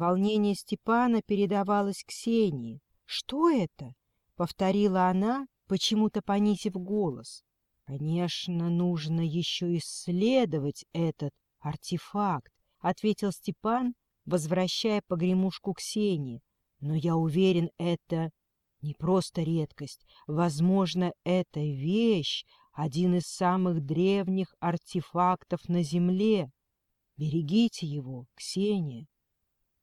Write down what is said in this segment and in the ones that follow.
Волнение Степана передавалось Ксении. «Что это?» — повторила она, почему-то понизив голос. «Конечно, нужно еще исследовать этот артефакт», — ответил Степан, возвращая погремушку Ксении. «Но я уверен, это не просто редкость. Возможно, эта вещь — один из самых древних артефактов на Земле. Берегите его, Ксения. —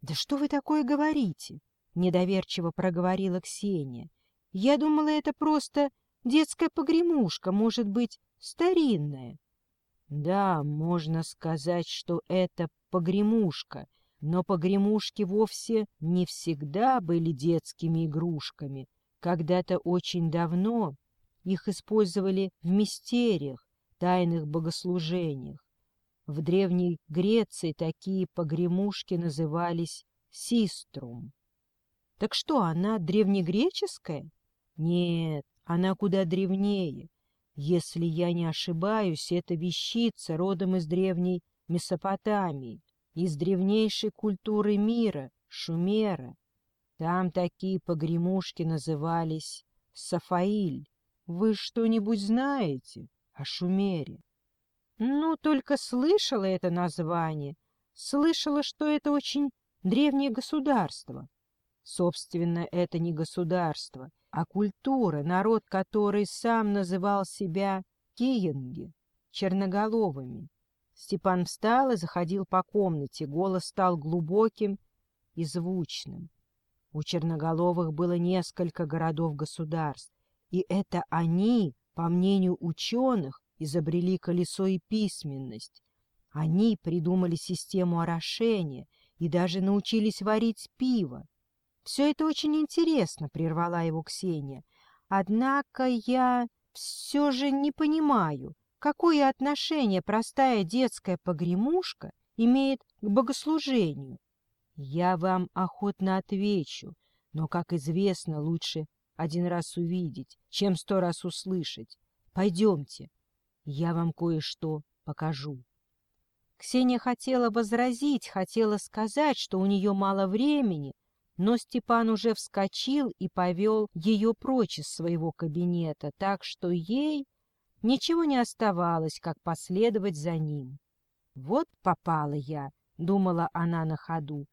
Да что вы такое говорите? — недоверчиво проговорила Ксения. — Я думала, это просто детская погремушка, может быть, старинная. — Да, можно сказать, что это погремушка, но погремушки вовсе не всегда были детскими игрушками. Когда-то очень давно их использовали в мистериях, тайных богослужениях. В Древней Греции такие погремушки назывались систрум. Так что, она древнегреческая? Нет, она куда древнее. Если я не ошибаюсь, это вещица родом из древней Месопотамии, из древнейшей культуры мира, Шумера. Там такие погремушки назывались Сафаиль. Вы что-нибудь знаете о Шумере? Ну, только слышала это название. Слышала, что это очень древнее государство. Собственно, это не государство, а культура, народ, который сам называл себя Киенги, черноголовыми. Степан встал и заходил по комнате, голос стал глубоким и звучным. У черноголовых было несколько городов-государств, и это они, по мнению ученых, изобрели колесо и письменность. Они придумали систему орошения и даже научились варить пиво. Все это очень интересно, — прервала его Ксения. Однако я все же не понимаю, какое отношение простая детская погремушка имеет к богослужению. Я вам охотно отвечу, но, как известно, лучше один раз увидеть, чем сто раз услышать. Пойдемте, я вам кое-что покажу. Ксения хотела возразить, хотела сказать, что у нее мало времени, но Степан уже вскочил и повел ее прочь из своего кабинета, так что ей ничего не оставалось, как последовать за ним. «Вот попала я», — думала она на ходу.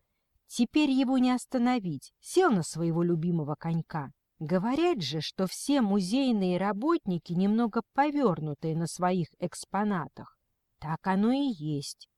«Теперь его не остановить, сел на своего любимого конька». Говорят же, что все музейные работники немного повернутые на своих экспонатах. Так оно и есть.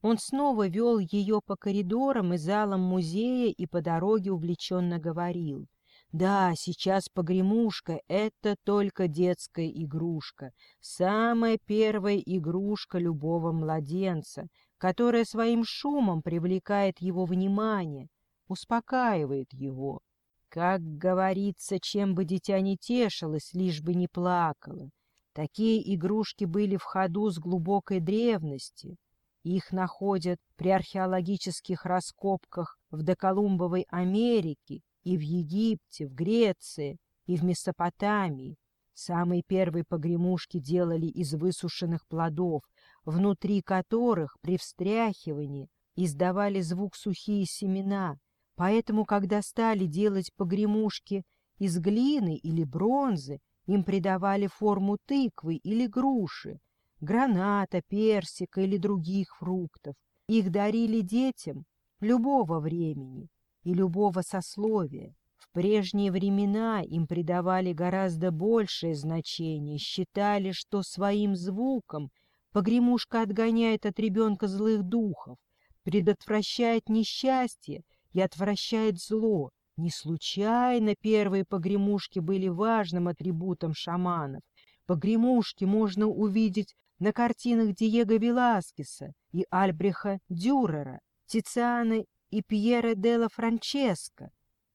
Он снова вел ее по коридорам и залам музея и по дороге увлеченно говорил. Да, сейчас погремушка — это только детская игрушка, самая первая игрушка любого младенца, которая своим шумом привлекает его внимание, успокаивает его. Как говорится, чем бы дитя не тешилось, лишь бы не плакало. Такие игрушки были в ходу с глубокой древности. Их находят при археологических раскопках в доколумбовой Америке и в Египте, в Греции и в Месопотамии. Самые первые погремушки делали из высушенных плодов, внутри которых при встряхивании издавали звук сухие семена — Поэтому, когда стали делать погремушки из глины или бронзы, им придавали форму тыквы или груши, граната, персика или других фруктов. Их дарили детям любого времени и любого сословия. В прежние времена им придавали гораздо большее значение, считали, что своим звуком погремушка отгоняет от ребенка злых духов, предотвращает несчастье и отвращает зло. Не случайно первые погремушки были важным атрибутом шаманов. Погремушки можно увидеть на картинах Диего Веласкеса и Альбреха Дюрера, Тициана и Пьера Делла Франческо.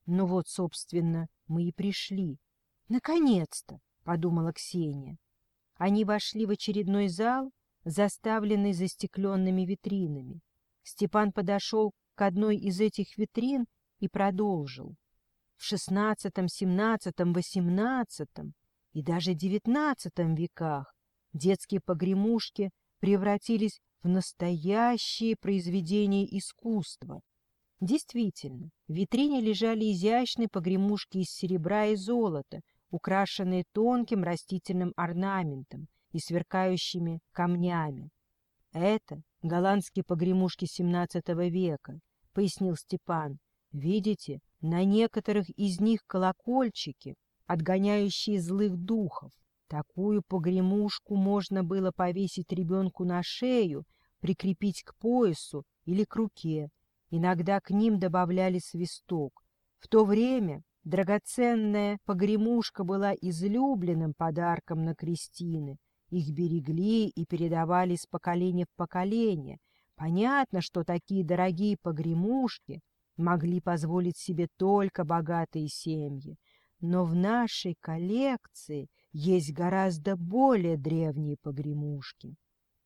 Ну вот, собственно, мы и пришли. Наконец-то, — подумала Ксения. Они вошли в очередной зал, заставленный застекленными витринами. Степан подошел к одной из этих витрин и продолжил. В XVI, XVII, XVIII и даже XIX веках детские погремушки превратились в настоящие произведения искусства. Действительно, в витрине лежали изящные погремушки из серебра и золота, украшенные тонким растительным орнаментом и сверкающими камнями. Это голландские погремушки XVII века, — пояснил Степан. Видите, на некоторых из них колокольчики, отгоняющие злых духов. Такую погремушку можно было повесить ребенку на шею, прикрепить к поясу или к руке. Иногда к ним добавляли свисток. В то время драгоценная погремушка была излюбленным подарком на крестины. Их берегли и передавали с поколения в поколение. Понятно, что такие дорогие погремушки могли позволить себе только богатые семьи. Но в нашей коллекции есть гораздо более древние погремушки.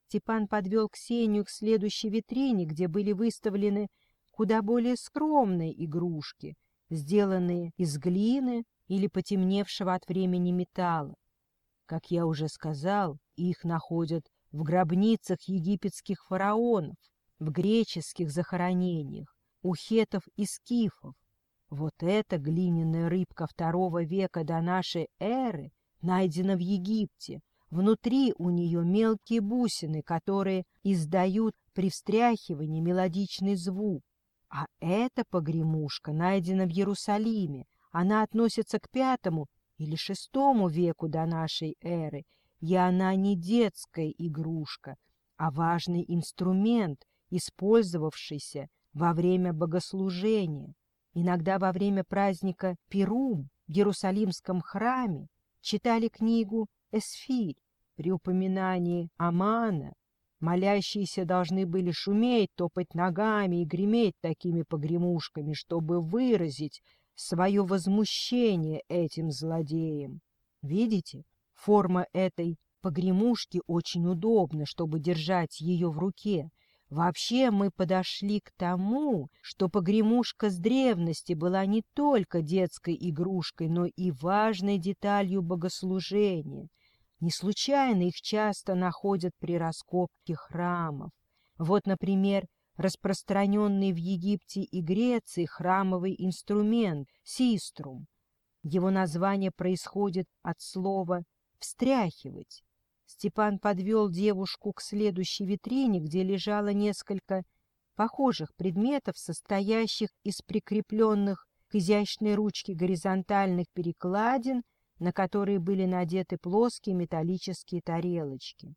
Степан подвел Ксению к следующей витрине, где были выставлены куда более скромные игрушки, сделанные из глины или потемневшего от времени металла. Как я уже сказал, их находят в гробницах египетских фараонов, в греческих захоронениях, у хетов и скифов. Вот эта глиняная рыбка второго века до нашей эры найдена в Египте. Внутри у нее мелкие бусины, которые издают при встряхивании мелодичный звук. А эта погремушка найдена в Иерусалиме. Она относится к пятому или шестому веку до нашей эры, и она не детская игрушка, а важный инструмент, использовавшийся во время богослужения. Иногда во время праздника Перум в Иерусалимском храме читали книгу «Эсфирь». При упоминании Амана молящиеся должны были шуметь, топать ногами и греметь такими погремушками, чтобы выразить свое возмущение этим злодеям. Видите, форма этой погремушки очень удобна, чтобы держать ее в руке. Вообще мы подошли к тому, что погремушка с древности была не только детской игрушкой, но и важной деталью богослужения. Не случайно их часто находят при раскопке храмов. Вот, например, распространенный в Египте и Греции храмовый инструмент — систрум. Его название происходит от слова «встряхивать». Степан подвел девушку к следующей витрине, где лежало несколько похожих предметов, состоящих из прикрепленных к изящной ручке горизонтальных перекладин, на которые были надеты плоские металлические тарелочки.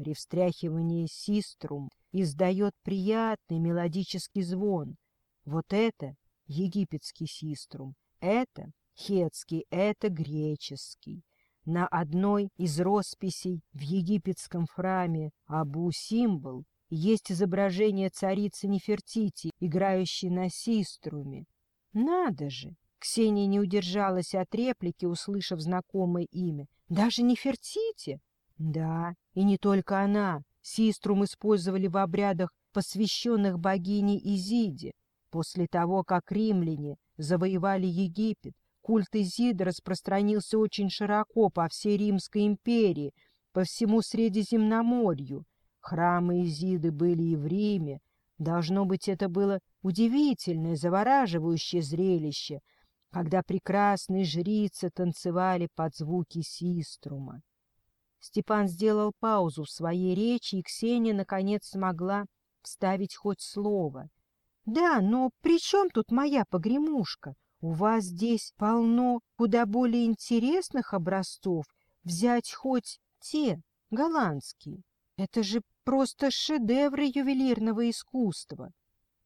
При встряхивании систрум издает приятный мелодический звон. Вот это египетский систрум, это хетский, это греческий. На одной из росписей в египетском храме Абу-Симбол есть изображение царицы Нефертити, играющей на систруме. Надо же! Ксения не удержалась от реплики, услышав знакомое имя. Даже Нефертити? Да, и не только она. Систрум использовали в обрядах, посвященных богине Изиде. После того, как римляне завоевали Египет, культ Изиды распространился очень широко по всей Римской империи, по всему Средиземноморью. Храмы Изиды были и в Риме. Должно быть, это было удивительное, завораживающее зрелище, когда прекрасные жрицы танцевали под звуки систрума. Степан сделал паузу в своей речи, и Ксения, наконец, смогла вставить хоть слово. — Да, но при чем тут моя погремушка? У вас здесь полно куда более интересных образцов. Взять хоть те, голландские. Это же просто шедевры ювелирного искусства.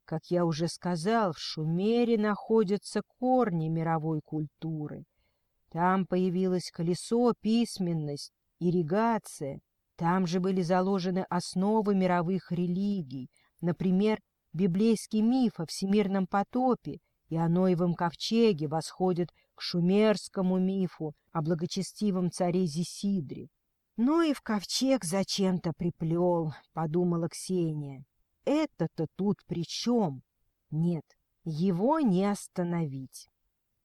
Как я уже сказал, в Шумере находятся корни мировой культуры. Там появилось колесо, письменность, ирригация. Там же были заложены основы мировых религий, например, библейский миф о всемирном потопе и о Ноевом ковчеге восходит к шумерскому мифу о благочестивом царе Зисидре. «Ну и в ковчег зачем-то приплел», — подумала Ксения. «Это-то тут при чем? Нет, его не остановить».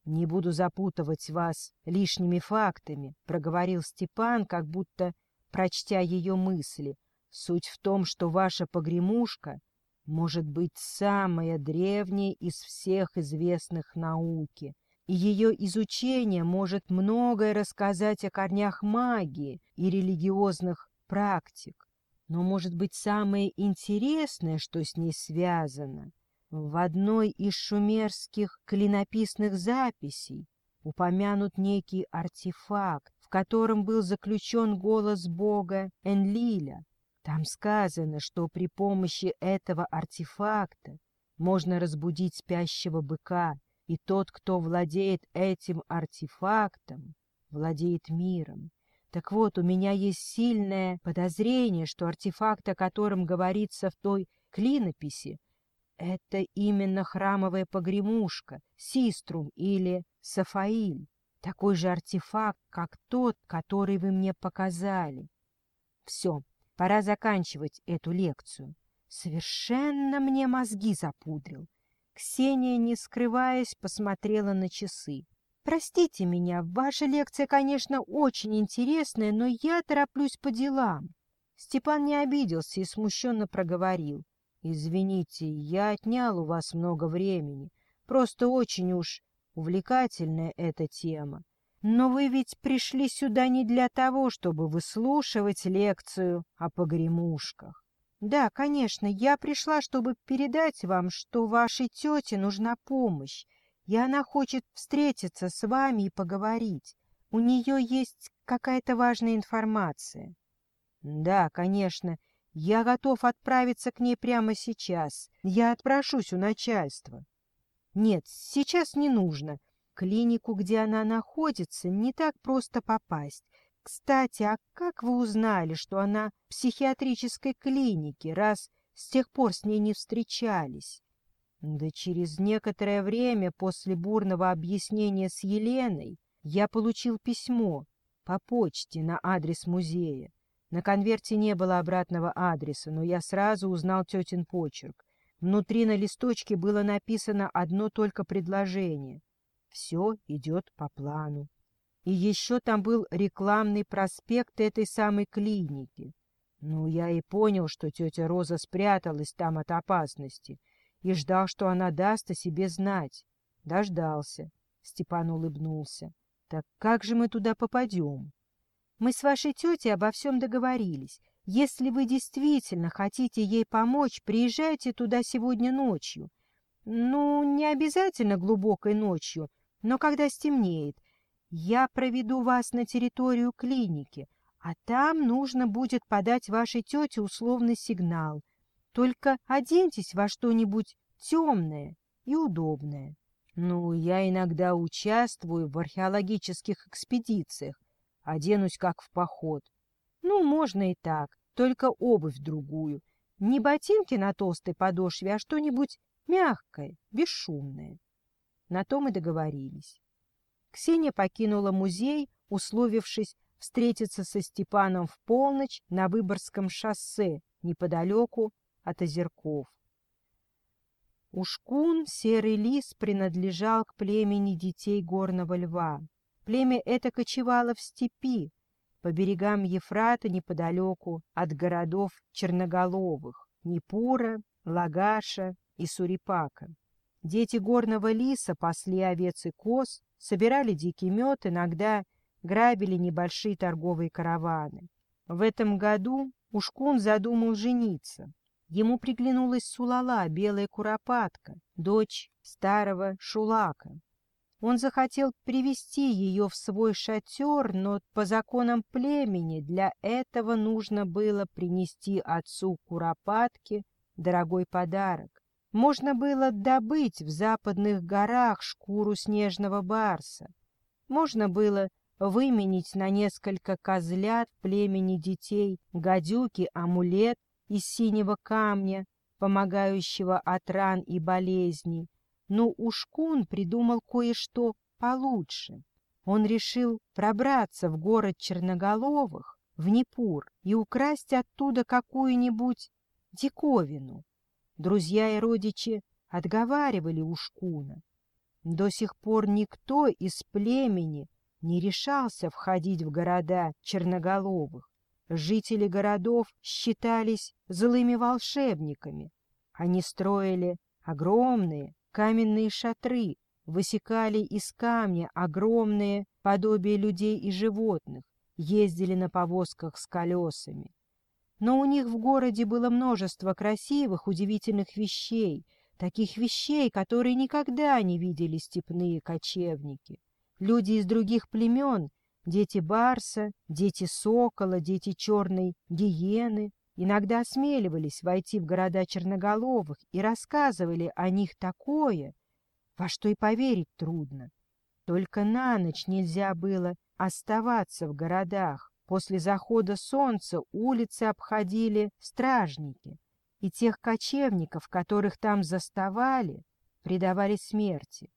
«Не буду запутывать вас лишними фактами», — проговорил Степан, как будто прочтя ее мысли. «Суть в том, что ваша погремушка может быть самая древняя из всех известных науки, и ее изучение может многое рассказать о корнях магии и религиозных практик. Но, может быть, самое интересное, что с ней связано, в одной из шумерских клинописных записей упомянут некий артефакт, в котором был заключен голос бога Энлиля. Там сказано, что при помощи этого артефакта можно разбудить спящего быка, и тот, кто владеет этим артефактом, владеет миром. Так вот, у меня есть сильное подозрение, что артефакт, о котором говорится в той клинописи, это именно храмовая погремушка, систрум или сафаиль, такой же артефакт, как тот, который вы мне показали. Все, пора заканчивать эту лекцию. Совершенно мне мозги запудрил. Ксения, не скрываясь, посмотрела на часы. Простите меня, ваша лекция, конечно, очень интересная, но я тороплюсь по делам. Степан не обиделся и смущенно проговорил. Извините, я отнял у вас много времени. Просто очень уж увлекательная эта тема. Но вы ведь пришли сюда не для того, чтобы выслушивать лекцию о погремушках. Да, конечно, я пришла, чтобы передать вам, что вашей тете нужна помощь, и она хочет встретиться с вами и поговорить. У нее есть какая-то важная информация. Да, конечно, я готов отправиться к ней прямо сейчас. Я отпрошусь у начальства. Нет, сейчас не нужно. Клинику, где она находится, не так просто попасть. Кстати, а как вы узнали, что она в психиатрической клинике, раз с тех пор с ней не встречались? Да через некоторое время после бурного объяснения с Еленой я получил письмо по почте на адрес музея. На конверте не было обратного адреса, но я сразу узнал тетин почерк. Внутри на листочке было написано одно только предложение. Все идет по плану. И еще там был рекламный проспект этой самой клиники. Ну, я и понял, что тетя Роза спряталась там от опасности — и ждал, что она даст о себе знать. Дождался. Степан улыбнулся. Так как же мы туда попадем? Мы с вашей тетей обо всем договорились. Если вы действительно хотите ей помочь, приезжайте туда сегодня ночью. Ну, не обязательно глубокой ночью, но когда стемнеет. Я проведу вас на территорию клиники, а там нужно будет подать вашей тете условный сигнал. Только оденьтесь во что-нибудь темное и удобное. Ну, я иногда участвую в археологических экспедициях, оденусь как в поход. Ну, можно и так, только обувь другую. Не ботинки на толстой подошве, а что-нибудь мягкое, бесшумное. На том и договорились. Ксения покинула музей, условившись встретиться со Степаном в полночь на Выборгском шоссе неподалеку от озерков. Ушкун, серый лис, принадлежал к племени детей горного льва. Племя это кочевало в степи, по берегам Ефрата неподалеку от городов Черноголовых, Непура, Лагаша и Сурипака. Дети горного лиса пасли овец и коз, собирали дикий мед, иногда грабили небольшие торговые караваны. В этом году Ушкун задумал жениться. Ему приглянулась Сулала, белая куропатка, дочь старого Шулака. Он захотел привести ее в свой шатер, но по законам племени для этого нужно было принести отцу куропатки дорогой подарок. Можно было добыть в западных горах шкуру снежного барса. Можно было выменить на несколько козлят племени детей гадюки амулет из синего камня, помогающего от ран и болезней, но Ушкун придумал кое-что получше. Он решил пробраться в город Черноголовых, в Непур, и украсть оттуда какую-нибудь диковину. Друзья и родичи отговаривали Ушкуна. До сих пор никто из племени не решался входить в города Черноголовых. Жители городов считались злыми волшебниками, Они строили огромные каменные шатры, высекали из камня огромные подобия людей и животных, ездили на повозках с колесами. Но у них в городе было множество красивых, удивительных вещей, таких вещей, которые никогда не видели степные кочевники. Люди из других племен, дети барса, дети сокола, дети черной гиены, иногда осмеливались войти в города черноголовых и рассказывали о них такое, во что и поверить трудно. Только на ночь нельзя было оставаться в городах. После захода солнца улицы обходили стражники, и тех кочевников, которых там заставали, предавали смерти.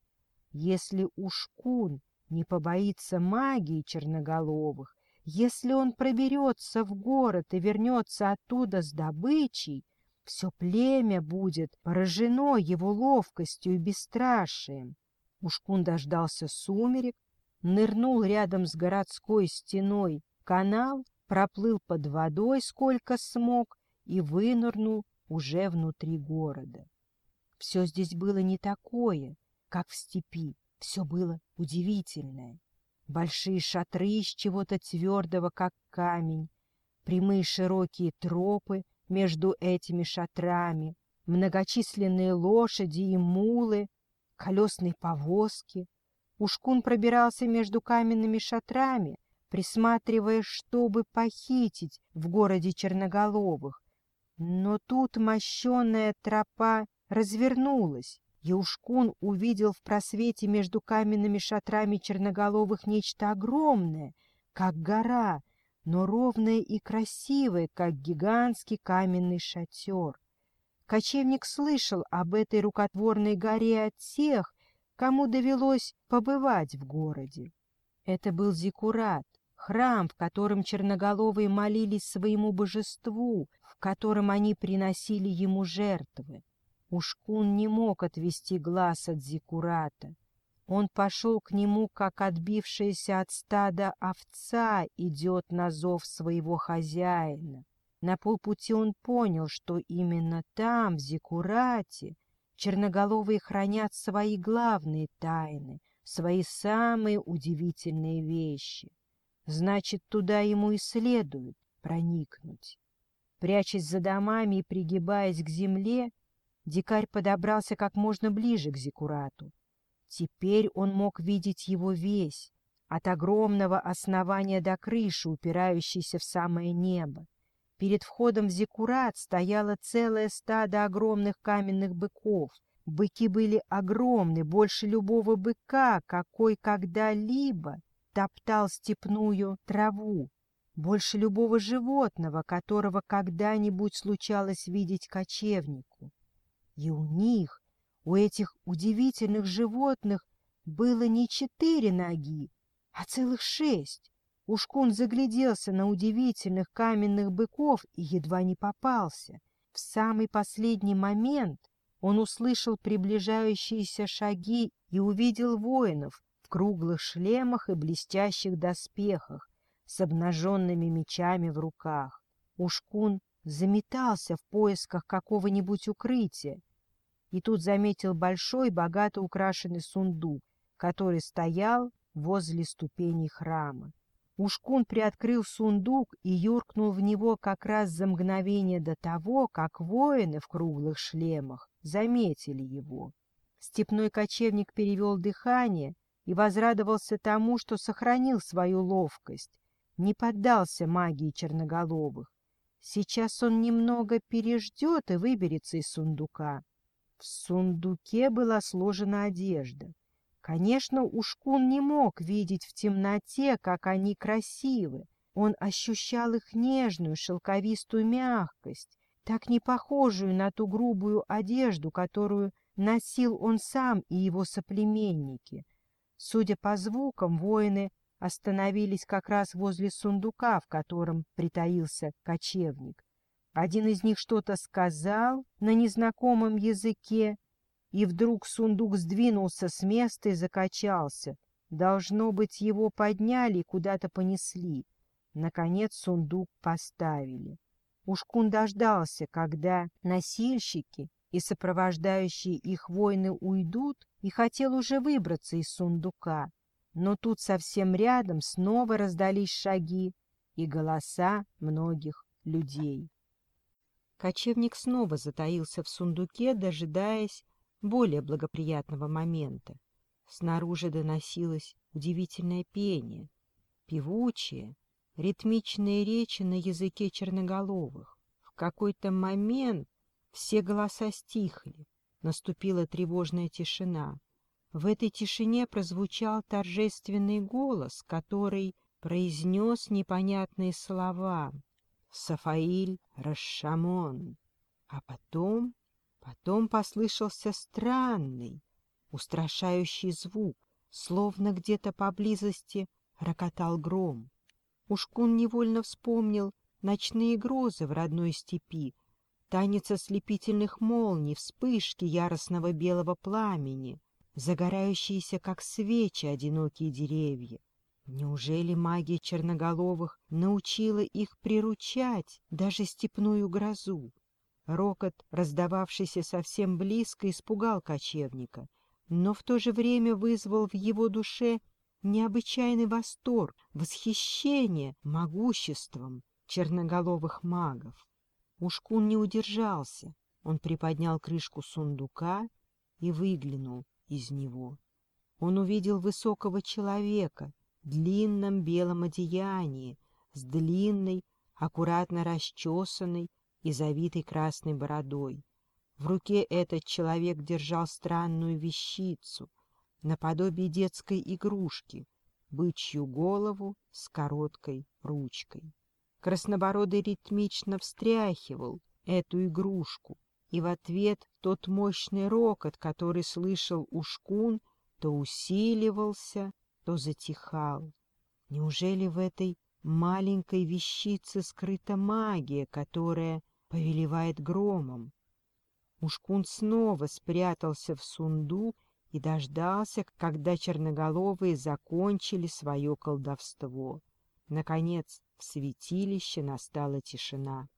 Если уж кун не побоится магии черноголовых, если он проберется в город и вернется оттуда с добычей, все племя будет поражено его ловкостью и бесстрашием. Ушкун дождался сумерек, нырнул рядом с городской стеной канал, проплыл под водой сколько смог и вынырнул уже внутри города. Все здесь было не такое, как в степи, все было удивительное. Большие шатры из чего-то твердого, как камень, прямые широкие тропы, между этими шатрами, многочисленные лошади и мулы, колесные повозки. Ушкун пробирался между каменными шатрами, присматривая, чтобы похитить в городе черноголовых. Но тут мощенная тропа развернулась, и Ушкун увидел в просвете между каменными шатрами черноголовых нечто огромное, как гора, но ровное и красивое, как гигантский каменный шатер. Кочевник слышал об этой рукотворной горе от тех, кому довелось побывать в городе. Это был Зикурат, храм, в котором черноголовые молились своему божеству, в котором они приносили ему жертвы. Ушкун не мог отвести глаз от Зикурата. Он пошел к нему, как отбившаяся от стада овца идет на зов своего хозяина. На полпути он понял, что именно там, в Зикурате, черноголовые хранят свои главные тайны, свои самые удивительные вещи. Значит, туда ему и следует проникнуть. Прячась за домами и пригибаясь к земле, дикарь подобрался как можно ближе к Зикурату. Теперь он мог видеть его весь, от огромного основания до крыши, упирающейся в самое небо. Перед входом в Зикурат стояло целое стадо огромных каменных быков. Быки были огромны, больше любого быка, какой когда-либо топтал степную траву, больше любого животного, которого когда-нибудь случалось видеть кочевнику. И у них у этих удивительных животных было не четыре ноги, а целых шесть. Ушкун загляделся на удивительных каменных быков и едва не попался. В самый последний момент он услышал приближающиеся шаги и увидел воинов в круглых шлемах и блестящих доспехах с обнаженными мечами в руках. Ушкун заметался в поисках какого-нибудь укрытия и тут заметил большой, богато украшенный сундук, который стоял возле ступеней храма. Ушкун приоткрыл сундук и юркнул в него как раз за мгновение до того, как воины в круглых шлемах заметили его. Степной кочевник перевел дыхание и возрадовался тому, что сохранил свою ловкость, не поддался магии черноголовых. Сейчас он немного переждет и выберется из сундука. В сундуке была сложена одежда. Конечно, Ушкун не мог видеть в темноте, как они красивы. Он ощущал их нежную, шелковистую мягкость, так не похожую на ту грубую одежду, которую носил он сам и его соплеменники. Судя по звукам, воины остановились как раз возле сундука, в котором притаился кочевник. Один из них что-то сказал на незнакомом языке, и вдруг сундук сдвинулся с места и закачался. Должно быть, его подняли и куда-то понесли. Наконец сундук поставили. Ушкун дождался, когда носильщики и сопровождающие их воины уйдут, и хотел уже выбраться из сундука. Но тут совсем рядом снова раздались шаги и голоса многих людей. Кочевник снова затаился в сундуке, дожидаясь более благоприятного момента. Снаружи доносилось удивительное пение, певучее, ритмичные речи на языке черноголовых. В какой-то момент все голоса стихли, наступила тревожная тишина. В этой тишине прозвучал торжественный голос, который произнес непонятные слова «Сафаиль Рашамон». А потом, потом послышался странный, устрашающий звук, словно где-то поблизости рокотал гром. Ушкун невольно вспомнил ночные грозы в родной степи, танец ослепительных молний, вспышки яростного белого пламени, загорающиеся, как свечи, одинокие деревья. Неужели магия черноголовых научила их приручать даже степную грозу? Рокот, раздававшийся совсем близко, испугал кочевника, но в то же время вызвал в его душе необычайный восторг, восхищение могуществом черноголовых магов. Ушкун не удержался. Он приподнял крышку сундука и выглянул из него. Он увидел высокого человека в длинном белом одеянии, с длинной, аккуратно расчесанной и завитой красной бородой. В руке этот человек держал странную вещицу — наподобие детской игрушки, бычью голову с короткой ручкой. Краснобородый ритмично встряхивал эту игрушку, и в ответ тот мощный рокот, который слышал Ушкун, то усиливался, то затихал. Неужели в этой маленькой вещице скрыта магия, которая повелевает громом? Ушкун снова спрятался в сундук и дождался, когда черноголовые закончили свое колдовство. Наконец в святилище настала тишина.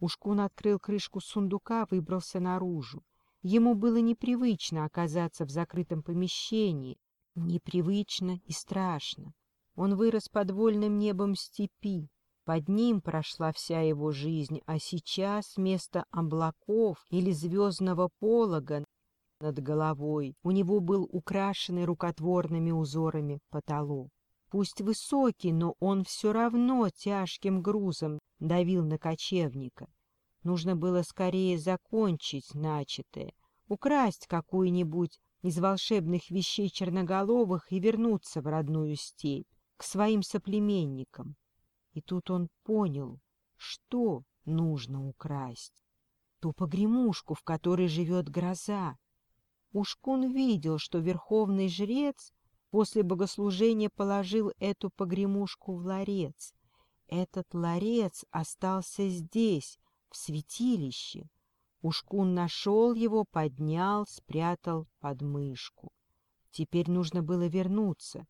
Ушкун открыл крышку сундука, выбрался наружу. Ему было непривычно оказаться в закрытом помещении, непривычно и страшно. Он вырос под вольным небом степи, под ним прошла вся его жизнь, а сейчас вместо облаков или звездного полога над головой. У него был украшенный рукотворными узорами потолок. Пусть высокий, но он все равно тяжким грузом давил на кочевника. Нужно было скорее закончить начатое, украсть какую-нибудь из волшебных вещей черноголовых и вернуться в родную степь, к своим соплеменникам. И тут он понял, что нужно украсть. Ту погремушку, в которой живет гроза, Ушкун видел, что верховный жрец после богослужения положил эту погремушку в ларец. Этот ларец остался здесь, в святилище. Ушкун нашел его, поднял, спрятал под мышку. Теперь нужно было вернуться,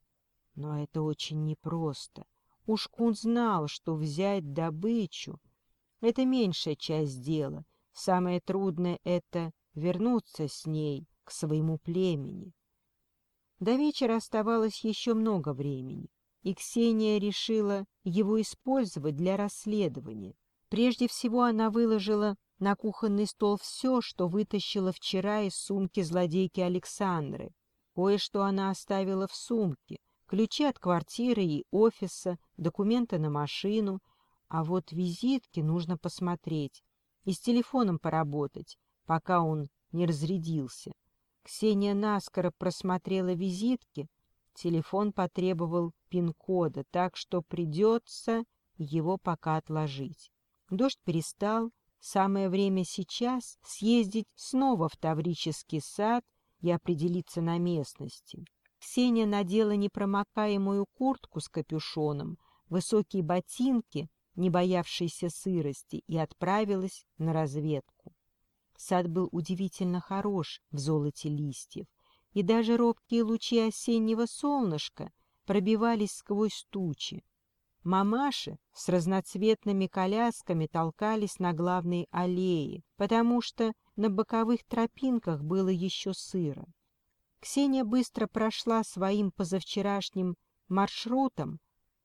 но это очень непросто. Ушкун знал, что взять добычу — это меньшая часть дела. Самое трудное — это вернуться с ней — к своему племени. До вечера оставалось еще много времени, и Ксения решила его использовать для расследования. Прежде всего она выложила на кухонный стол все, что вытащила вчера из сумки злодейки Александры. Кое-что она оставила в сумке, ключи от квартиры и офиса, документы на машину, а вот визитки нужно посмотреть и с телефоном поработать, пока он не разрядился. Ксения наскоро просмотрела визитки. Телефон потребовал пин-кода, так что придется его пока отложить. Дождь перестал. Самое время сейчас съездить снова в Таврический сад и определиться на местности. Ксения надела непромокаемую куртку с капюшоном, высокие ботинки, не боявшиеся сырости, и отправилась на разведку. Сад был удивительно хорош в золоте листьев, и даже робкие лучи осеннего солнышка пробивались сквозь тучи. Мамаши с разноцветными колясками толкались на главной аллее, потому что на боковых тропинках было еще сыро. Ксения быстро прошла своим позавчерашним маршрутом.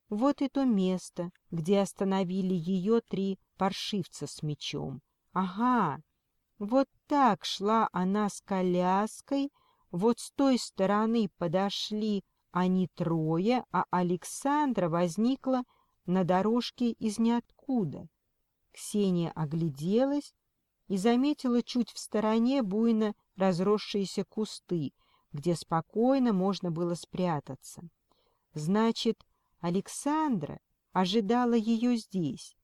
Вот и то место, где остановили ее три паршивца с мечом. Ага, вот так шла она с коляской, вот с той стороны подошли они трое, а Александра возникла на дорожке из ниоткуда. Ксения огляделась и заметила чуть в стороне буйно разросшиеся кусты, где спокойно можно было спрятаться. Значит, Александра ожидала ее здесь,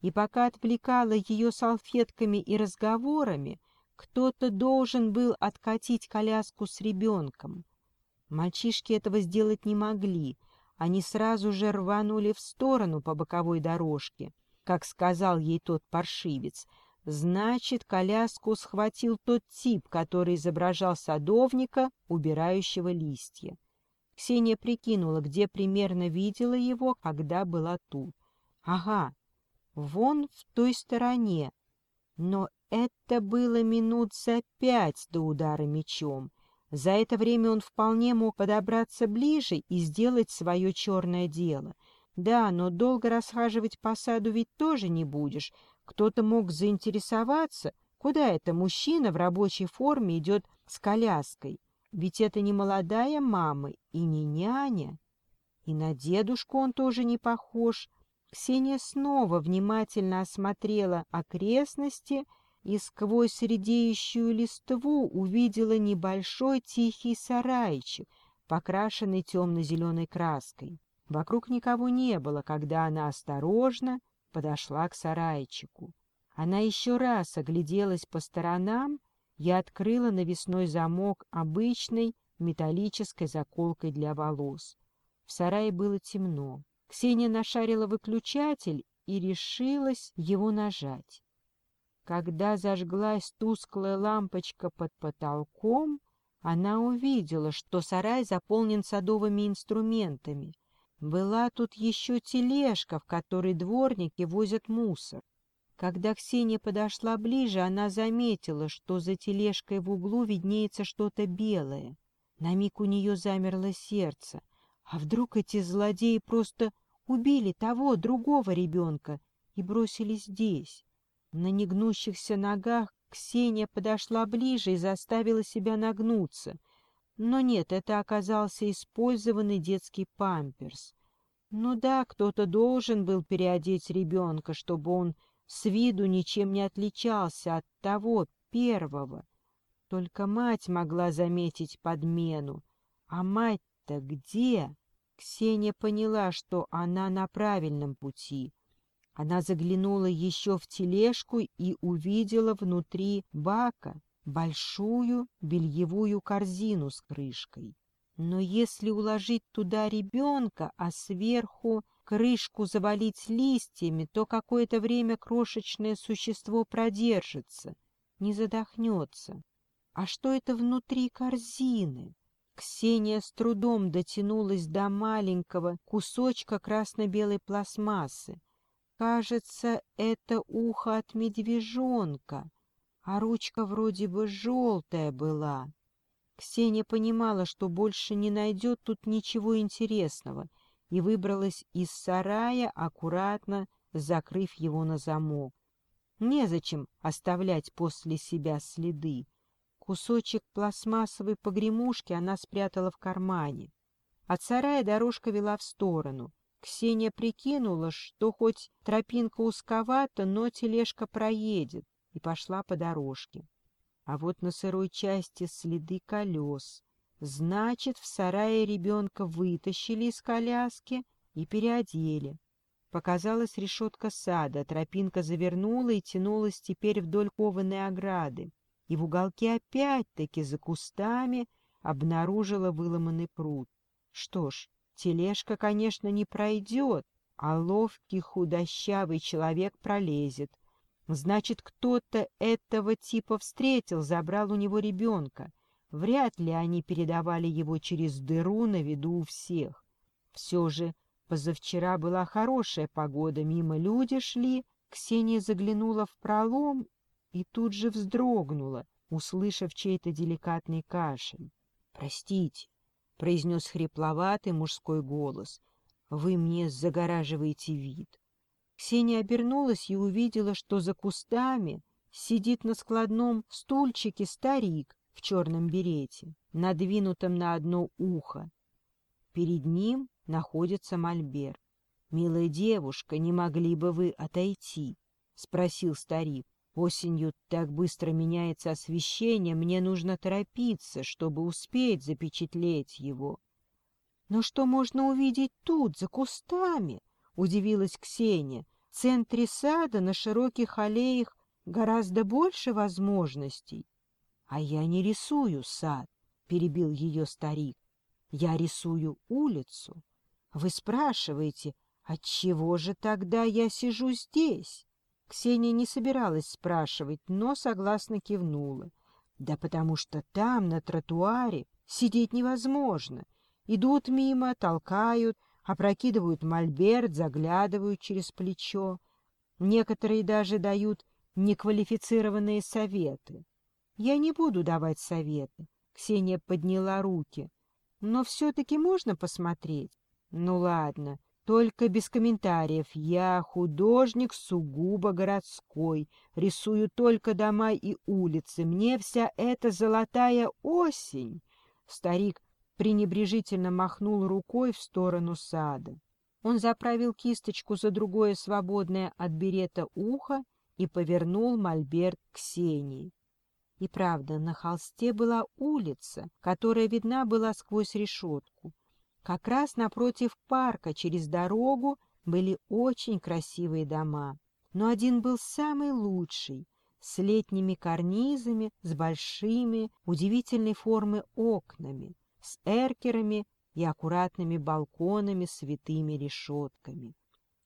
и пока отвлекала ее салфетками и разговорами, кто-то должен был откатить коляску с ребенком. Мальчишки этого сделать не могли, они сразу же рванули в сторону по боковой дорожке, как сказал ей тот паршивец. Значит, коляску схватил тот тип, который изображал садовника, убирающего листья. Ксения прикинула, где примерно видела его, когда была тут. Ага, вон в той стороне. Но это было минут за пять до удара мечом. За это время он вполне мог подобраться ближе и сделать свое черное дело. Да, но долго расхаживать по саду ведь тоже не будешь. Кто-то мог заинтересоваться, куда это мужчина в рабочей форме идет с коляской. Ведь это не молодая мама и не няня. И на дедушку он тоже не похож — Ксения снова внимательно осмотрела окрестности и сквозь редеющую листву увидела небольшой тихий сарайчик, покрашенный темно-зеленой краской. Вокруг никого не было, когда она осторожно подошла к сарайчику. Она еще раз огляделась по сторонам и открыла навесной замок обычной металлической заколкой для волос. В сарае было темно. Ксения нашарила выключатель и решилась его нажать. Когда зажглась тусклая лампочка под потолком, она увидела, что сарай заполнен садовыми инструментами. Была тут еще тележка, в которой дворники возят мусор. Когда Ксения подошла ближе, она заметила, что за тележкой в углу виднеется что-то белое. На миг у нее замерло сердце. А вдруг эти злодеи просто убили того, другого ребенка и бросили здесь. На негнущихся ногах Ксения подошла ближе и заставила себя нагнуться. Но нет, это оказался использованный детский памперс. Ну да, кто-то должен был переодеть ребенка, чтобы он с виду ничем не отличался от того первого. Только мать могла заметить подмену. А мать-то где? Ксения поняла, что она на правильном пути. Она заглянула еще в тележку и увидела внутри бака большую бельевую корзину с крышкой. Но если уложить туда ребенка, а сверху крышку завалить листьями, то какое-то время крошечное существо продержится, не задохнется. А что это внутри корзины? Ксения с трудом дотянулась до маленького кусочка красно-белой пластмассы. Кажется, это ухо от медвежонка, а ручка вроде бы желтая была. Ксения понимала, что больше не найдет тут ничего интересного, и выбралась из сарая, аккуратно закрыв его на замок. Незачем оставлять после себя следы. Кусочек пластмассовой погремушки она спрятала в кармане. От сарая дорожка вела в сторону. Ксения прикинула, что хоть тропинка узковата, но тележка проедет, и пошла по дорожке. А вот на сырой части следы колес. Значит, в сарае ребенка вытащили из коляски и переодели. Показалась решетка сада, тропинка завернула и тянулась теперь вдоль кованой ограды и в уголке опять-таки за кустами обнаружила выломанный пруд. Что ж, тележка, конечно, не пройдет, а ловкий худощавый человек пролезет. Значит, кто-то этого типа встретил, забрал у него ребенка. Вряд ли они передавали его через дыру на виду у всех. Все же позавчера была хорошая погода, мимо люди шли. Ксения заглянула в пролом и тут же вздрогнула, услышав чей-то деликатный кашель. — Простите, — произнес хрипловатый мужской голос, — вы мне загораживаете вид. Ксения обернулась и увидела, что за кустами сидит на складном стульчике старик в черном берете, надвинутом на одно ухо. Перед ним находится мольбер. «Милая девушка, не могли бы вы отойти?» — спросил старик. «Осенью так быстро меняется освещение, мне нужно торопиться, чтобы успеть запечатлеть его». «Но что можно увидеть тут, за кустами?» — удивилась Ксения. «В центре сада на широких аллеях гораздо больше возможностей». «А я не рисую сад», — перебил ее старик. «Я рисую улицу. Вы спрашиваете, отчего же тогда я сижу здесь?» Ксения не собиралась спрашивать, но согласно кивнула. «Да потому что там, на тротуаре, сидеть невозможно. Идут мимо, толкают, опрокидывают мольберт, заглядывают через плечо. Некоторые даже дают неквалифицированные советы. Я не буду давать советы. Ксения подняла руки. Но все-таки можно посмотреть? Ну ладно, только без комментариев. Я художник сугубо городской, рисую только дома и улицы. Мне вся эта золотая осень. Старик пренебрежительно махнул рукой в сторону сада. Он заправил кисточку за другое свободное от берета ухо и повернул мольберт к Ксении. И правда, на холсте была улица, которая видна была сквозь решетку. Как раз напротив парка через дорогу были очень красивые дома. Но один был самый лучший, с летними карнизами, с большими, удивительной формы окнами, с эркерами и аккуратными балконами с витыми решетками.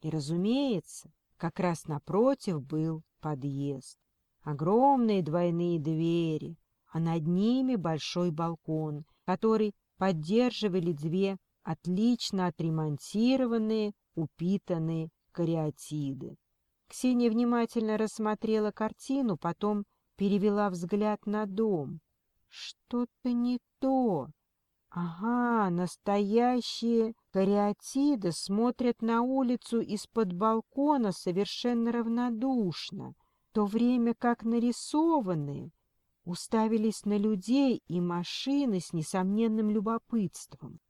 И, разумеется, как раз напротив был подъезд. Огромные двойные двери, а над ними большой балкон, который поддерживали две отлично отремонтированные, упитанные кариатиды. Ксения внимательно рассмотрела картину, потом перевела взгляд на дом. Что-то не то. Ага, настоящие кариатиды смотрят на улицу из-под балкона совершенно равнодушно, в то время как нарисованные уставились на людей и машины с несомненным любопытством. —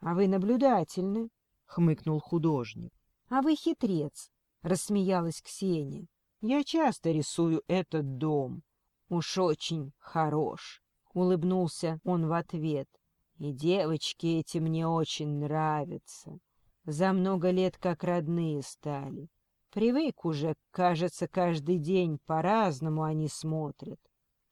А вы наблюдательны, — хмыкнул художник. — А вы хитрец, — рассмеялась Ксения. — Я часто рисую этот дом. Уж очень хорош, — улыбнулся он в ответ. И девочки эти мне очень нравятся. За много лет как родные стали. Привык уже, кажется, каждый день по-разному они смотрят.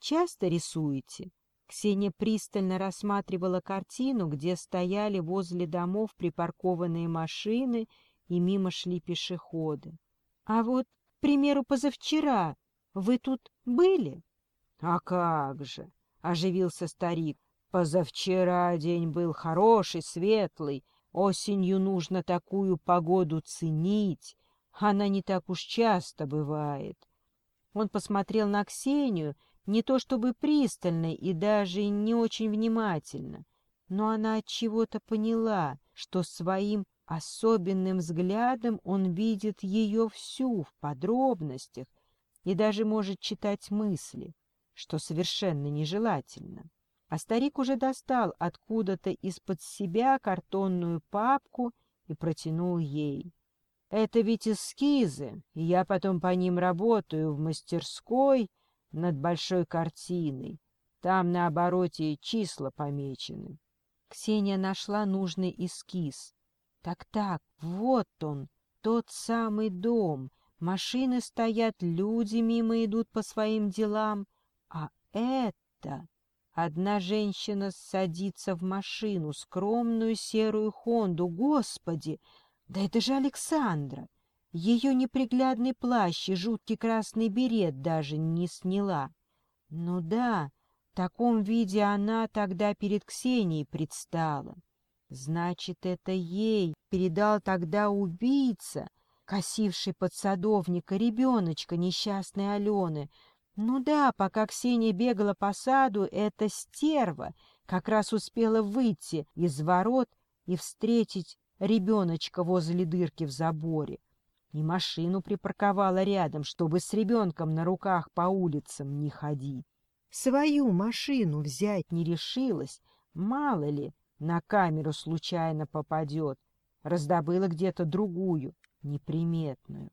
Часто рисуете? Ксения пристально рассматривала картину, где стояли возле домов припаркованные машины и мимо шли пешеходы. — А вот, к примеру, позавчера вы тут были? — А как же! — оживился старик. Позавчера день был хороший, светлый. Осенью нужно такую погоду ценить. Она не так уж часто бывает. Он посмотрел на Ксению, не то чтобы пристально и даже не очень внимательно, но она от чего-то поняла, что своим особенным взглядом он видит ее всю в подробностях и даже может читать мысли, что совершенно нежелательно а старик уже достал откуда-то из-под себя картонную папку и протянул ей. «Это ведь эскизы, и я потом по ним работаю в мастерской над большой картиной. Там на обороте числа помечены». Ксения нашла нужный эскиз. «Так-так, вот он, тот самый дом. Машины стоят, люди мимо идут по своим делам. А это...» Одна женщина садится в машину, скромную серую Хонду. Господи! Да это же Александра! Ее неприглядный плащ и жуткий красный берет даже не сняла. Ну да, в таком виде она тогда перед Ксенией предстала. Значит, это ей передал тогда убийца, косивший под садовника ребеночка несчастной Алены. Ну да, пока Ксения бегала по саду, эта стерва как раз успела выйти из ворот и встретить ребеночка возле дырки в заборе. И машину припарковала рядом, чтобы с ребенком на руках по улицам не ходить. Свою машину взять не решилась, мало ли, на камеру случайно попадет. Раздобыла где-то другую, неприметную.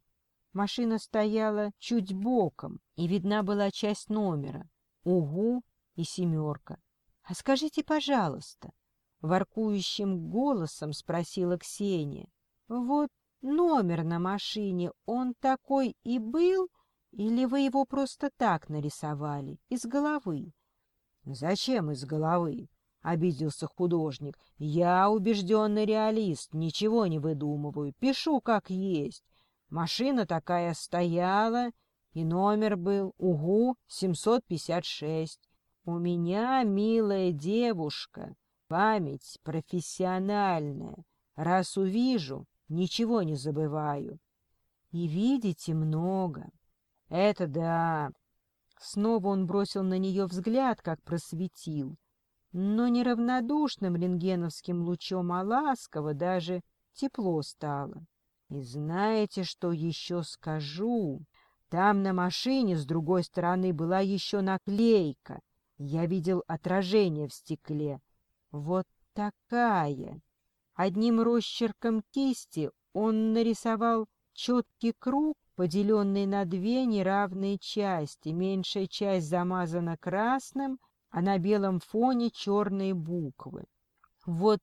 Машина стояла чуть боком, и видна была часть номера — «Угу» и «семерка». — А скажите, пожалуйста, — воркующим голосом спросила Ксения, — вот номер на машине, он такой и был, или вы его просто так нарисовали, из головы? — Зачем из головы? — обиделся художник. — Я убежденный реалист, ничего не выдумываю, пишу как есть. Машина такая стояла, и номер был УГУ-756. У меня, милая девушка, память профессиональная. Раз увижу, ничего не забываю. И видите много. Это да. Снова он бросил на нее взгляд, как просветил. Но неравнодушным рентгеновским лучом, а ласково даже тепло стало. И знаете, что еще скажу? Там на машине с другой стороны была еще наклейка. Я видел отражение в стекле. Вот такая. Одним росчерком кисти он нарисовал четкий круг, поделенный на две неравные части. Меньшая часть замазана красным, а на белом фоне черные буквы. Вот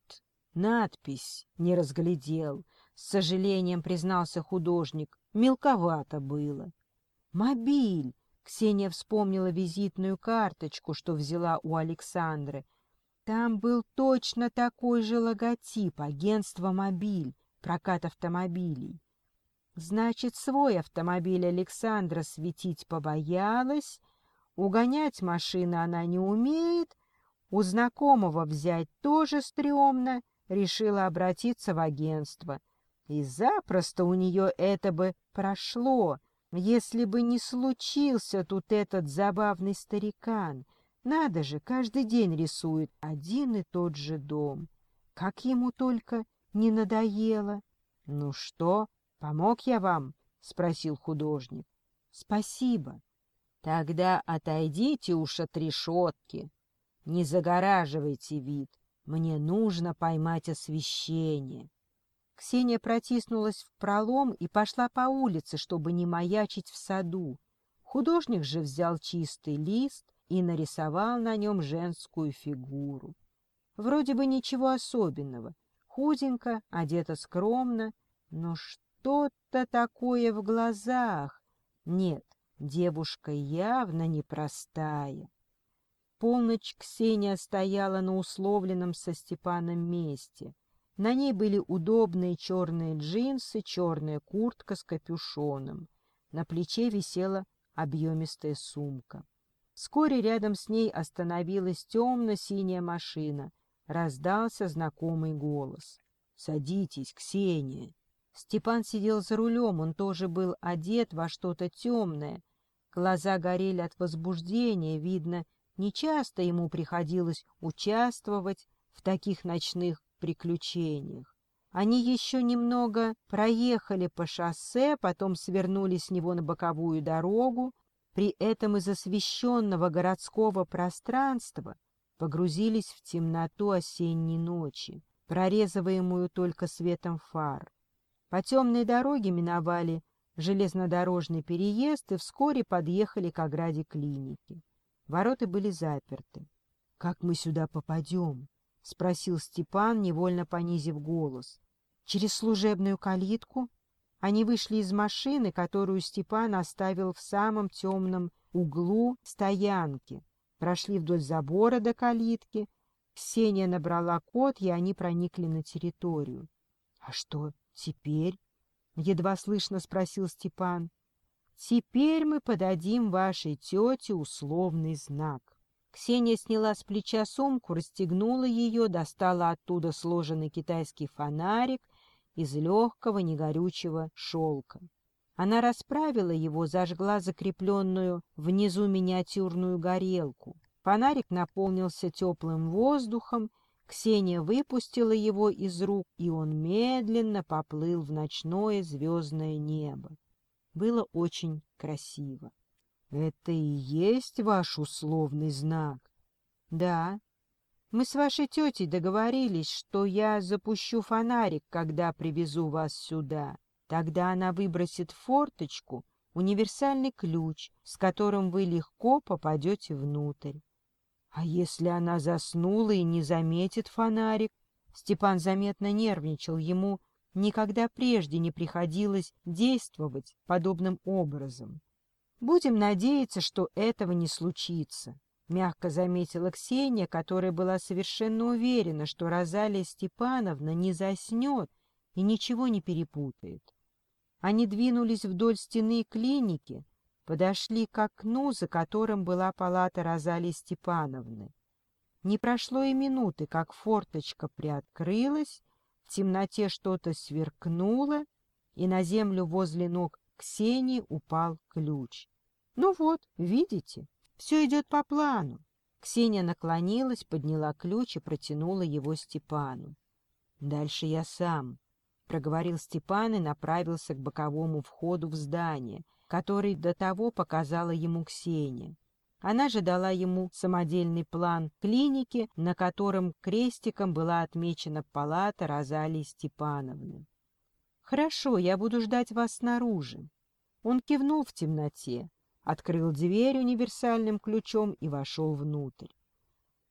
надпись не разглядел — с сожалением признался художник. Мелковато было. Мобиль! Ксения вспомнила визитную карточку, что взяла у Александры. Там был точно такой же логотип агентства «Мобиль», прокат автомобилей. Значит, свой автомобиль Александра светить побоялась, угонять машины она не умеет, у знакомого взять тоже стрёмно, решила обратиться в агентство. И запросто у нее это бы прошло, если бы не случился тут этот забавный старикан. Надо же, каждый день рисует один и тот же дом. Как ему только не надоело. — Ну что, помог я вам? — спросил художник. — Спасибо. — Тогда отойдите уж от решетки. Не загораживайте вид. Мне нужно поймать освещение. Ксения протиснулась в пролом и пошла по улице, чтобы не маячить в саду. Художник же взял чистый лист и нарисовал на нем женскую фигуру. Вроде бы ничего особенного. Худенько, одета скромно, но что-то такое в глазах. Нет, девушка явно непростая. Полночь Ксения стояла на условленном со Степаном месте — на ней были удобные черные джинсы, черная куртка с капюшоном. На плече висела объемистая сумка. Вскоре рядом с ней остановилась темно-синяя машина. Раздался знакомый голос. «Садитесь, Ксения!» Степан сидел за рулем, он тоже был одет во что-то темное. Глаза горели от возбуждения, видно, нечасто ему приходилось участвовать в таких ночных приключениях. Они еще немного проехали по шоссе, потом свернули с него на боковую дорогу. При этом из освещенного городского пространства погрузились в темноту осенней ночи, прорезываемую только светом фар. По темной дороге миновали железнодорожный переезд и вскоре подъехали к ограде клиники. Ворота были заперты. — Как мы сюда попадем? — спросил Степан, невольно понизив голос. «Через служебную калитку?» Они вышли из машины, которую Степан оставил в самом темном углу стоянки, прошли вдоль забора до калитки. Ксения набрала код, и они проникли на территорию. — А что теперь? — едва слышно спросил Степан. — Теперь мы подадим вашей тете условный знак. Ксения сняла с плеча сумку, расстегнула ее, достала оттуда сложенный китайский фонарик из легкого негорючего шелка. Она расправила его, зажгла закрепленную внизу миниатюрную горелку. Фонарик наполнился теплым воздухом, Ксения выпустила его из рук, и он медленно поплыл в ночное звездное небо. Было очень красиво. — Это и есть ваш условный знак? — Да. Мы с вашей тетей договорились, что я запущу фонарик, когда привезу вас сюда. Тогда она выбросит в форточку универсальный ключ, с которым вы легко попадете внутрь. А если она заснула и не заметит фонарик? Степан заметно нервничал, ему никогда прежде не приходилось действовать подобным образом. Будем надеяться, что этого не случится. — мягко заметила Ксения, которая была совершенно уверена, что Розалия Степановна не заснет и ничего не перепутает. Они двинулись вдоль стены клиники, подошли к окну, за которым была палата Розалии Степановны. Не прошло и минуты, как форточка приоткрылась, в темноте что-то сверкнуло, и на землю возле ног Ксении упал ключ. «Ну вот, видите?» Все идет по плану. Ксения наклонилась, подняла ключ и протянула его Степану. «Дальше я сам», — проговорил Степан и направился к боковому входу в здание, который до того показала ему Ксения. Она же дала ему самодельный план клиники, на котором крестиком была отмечена палата Розалии Степановны. «Хорошо, я буду ждать вас снаружи». Он кивнул в темноте открыл дверь универсальным ключом и вошел внутрь.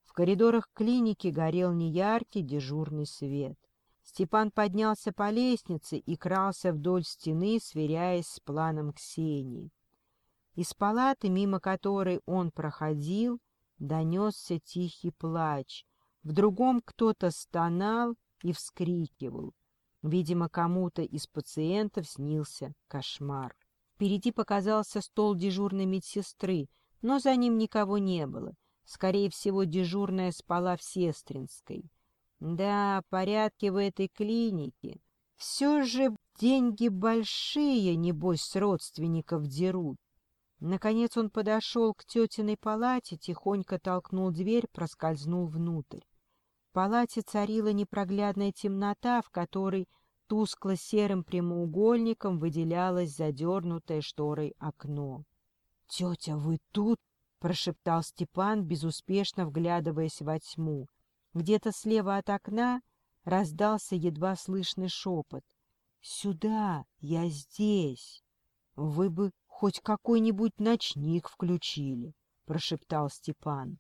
В коридорах клиники горел неяркий дежурный свет. Степан поднялся по лестнице и крался вдоль стены, сверяясь с планом Ксении. Из палаты, мимо которой он проходил, донесся тихий плач. В другом кто-то стонал и вскрикивал. Видимо, кому-то из пациентов снился кошмар. Впереди показался стол дежурной медсестры, но за ним никого не было. Скорее всего, дежурная спала в Сестринской. Да, порядки в этой клинике. Все же деньги большие, небось, с родственников дерут. Наконец он подошел к тетиной палате, тихонько толкнул дверь, проскользнул внутрь. В палате царила непроглядная темнота, в которой Тускло-серым прямоугольником выделялось задернутое шторой окно. — Тетя, вы тут? — прошептал Степан, безуспешно вглядываясь во тьму. Где-то слева от окна раздался едва слышный шепот. — Сюда, я здесь. — Вы бы хоть какой-нибудь ночник включили, — прошептал Степан.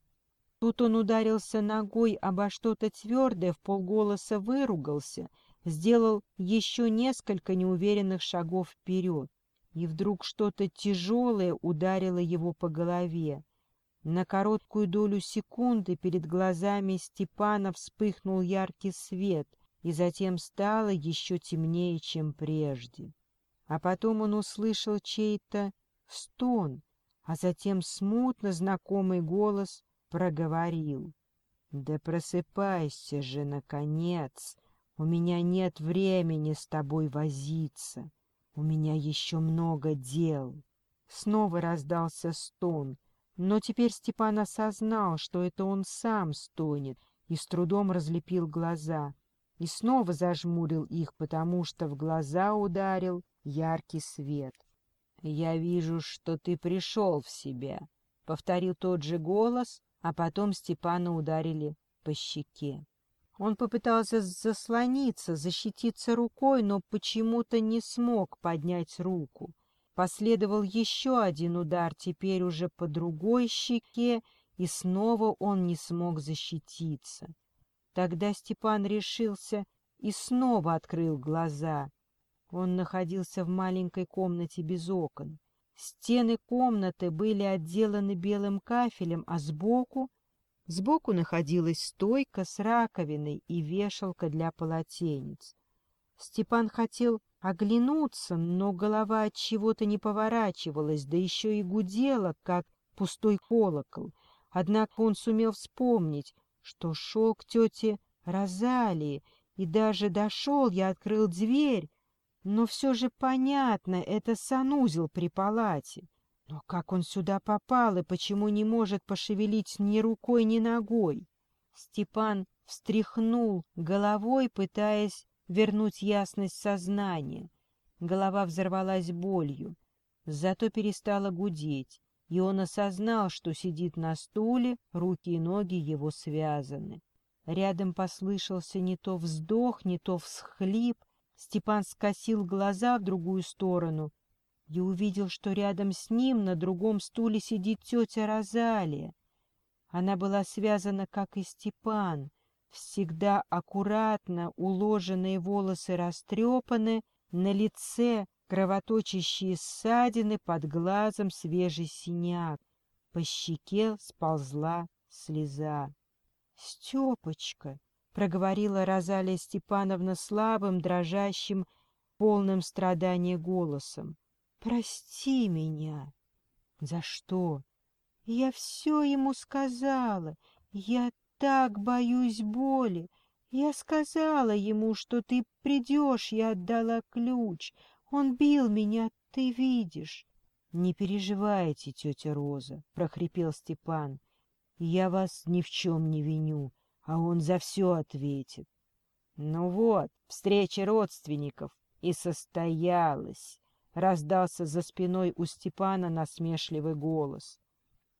Тут он ударился ногой обо что-то твердое, в полголоса выругался — сделал еще несколько неуверенных шагов вперед, и вдруг что-то тяжелое ударило его по голове. На короткую долю секунды перед глазами Степана вспыхнул яркий свет, и затем стало еще темнее, чем прежде. А потом он услышал чей-то стон, а затем смутно знакомый голос проговорил. «Да просыпайся же, наконец!» У меня нет времени с тобой возиться. У меня еще много дел. Снова раздался стон, но теперь Степан осознал, что это он сам стонет, и с трудом разлепил глаза. И снова зажмурил их, потому что в глаза ударил яркий свет. — Я вижу, что ты пришел в себя, — повторил тот же голос, а потом Степана ударили по щеке. Он попытался заслониться, защититься рукой, но почему-то не смог поднять руку. Последовал еще один удар, теперь уже по другой щеке, и снова он не смог защититься. Тогда Степан решился и снова открыл глаза. Он находился в маленькой комнате без окон. Стены комнаты были отделаны белым кафелем, а сбоку Сбоку находилась стойка с раковиной и вешалка для полотенец. Степан хотел оглянуться, но голова от чего-то не поворачивалась, да еще и гудела, как пустой колокол. Однако он сумел вспомнить, что шел к тете Розалии, и даже дошел, я открыл дверь, Но все же понятно, это санузел при палате. Но как он сюда попал и почему не может пошевелить ни рукой, ни ногой? Степан встряхнул головой, пытаясь вернуть ясность сознания. Голова взорвалась болью, зато перестала гудеть, и он осознал, что сидит на стуле, руки и ноги его связаны. Рядом послышался не то вздох, не то всхлип. Степан скосил глаза в другую сторону и увидел, что рядом с ним на другом стуле сидит тетя Розалия. Она была связана, как и Степан. Всегда аккуратно уложенные волосы растрепаны, на лице кровоточащие ссадины, под глазом свежий синяк. По щеке сползла слеза. — Степочка! — проговорила Розалия Степановна слабым, дрожащим, полным страдания голосом. Прости меня. За что? Я все ему сказала. Я так боюсь боли. Я сказала ему, что ты придешь, я отдала ключ. Он бил меня, ты видишь. — Не переживайте, тетя Роза, — прохрипел Степан. — Я вас ни в чем не виню, а он за все ответит. Ну вот, встреча родственников и состоялась раздался за спиной у Степана насмешливый голос.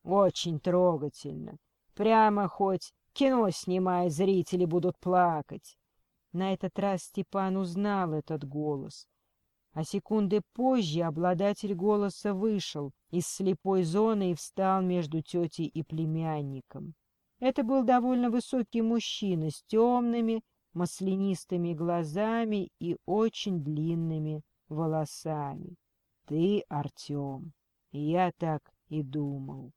Очень трогательно. Прямо хоть кино снимая, зрители будут плакать. На этот раз Степан узнал этот голос. А секунды позже обладатель голоса вышел из слепой зоны и встал между тетей и племянником. Это был довольно высокий мужчина с темными, маслянистыми глазами и очень длинными волосами. Ты, Артем. Я так и думал.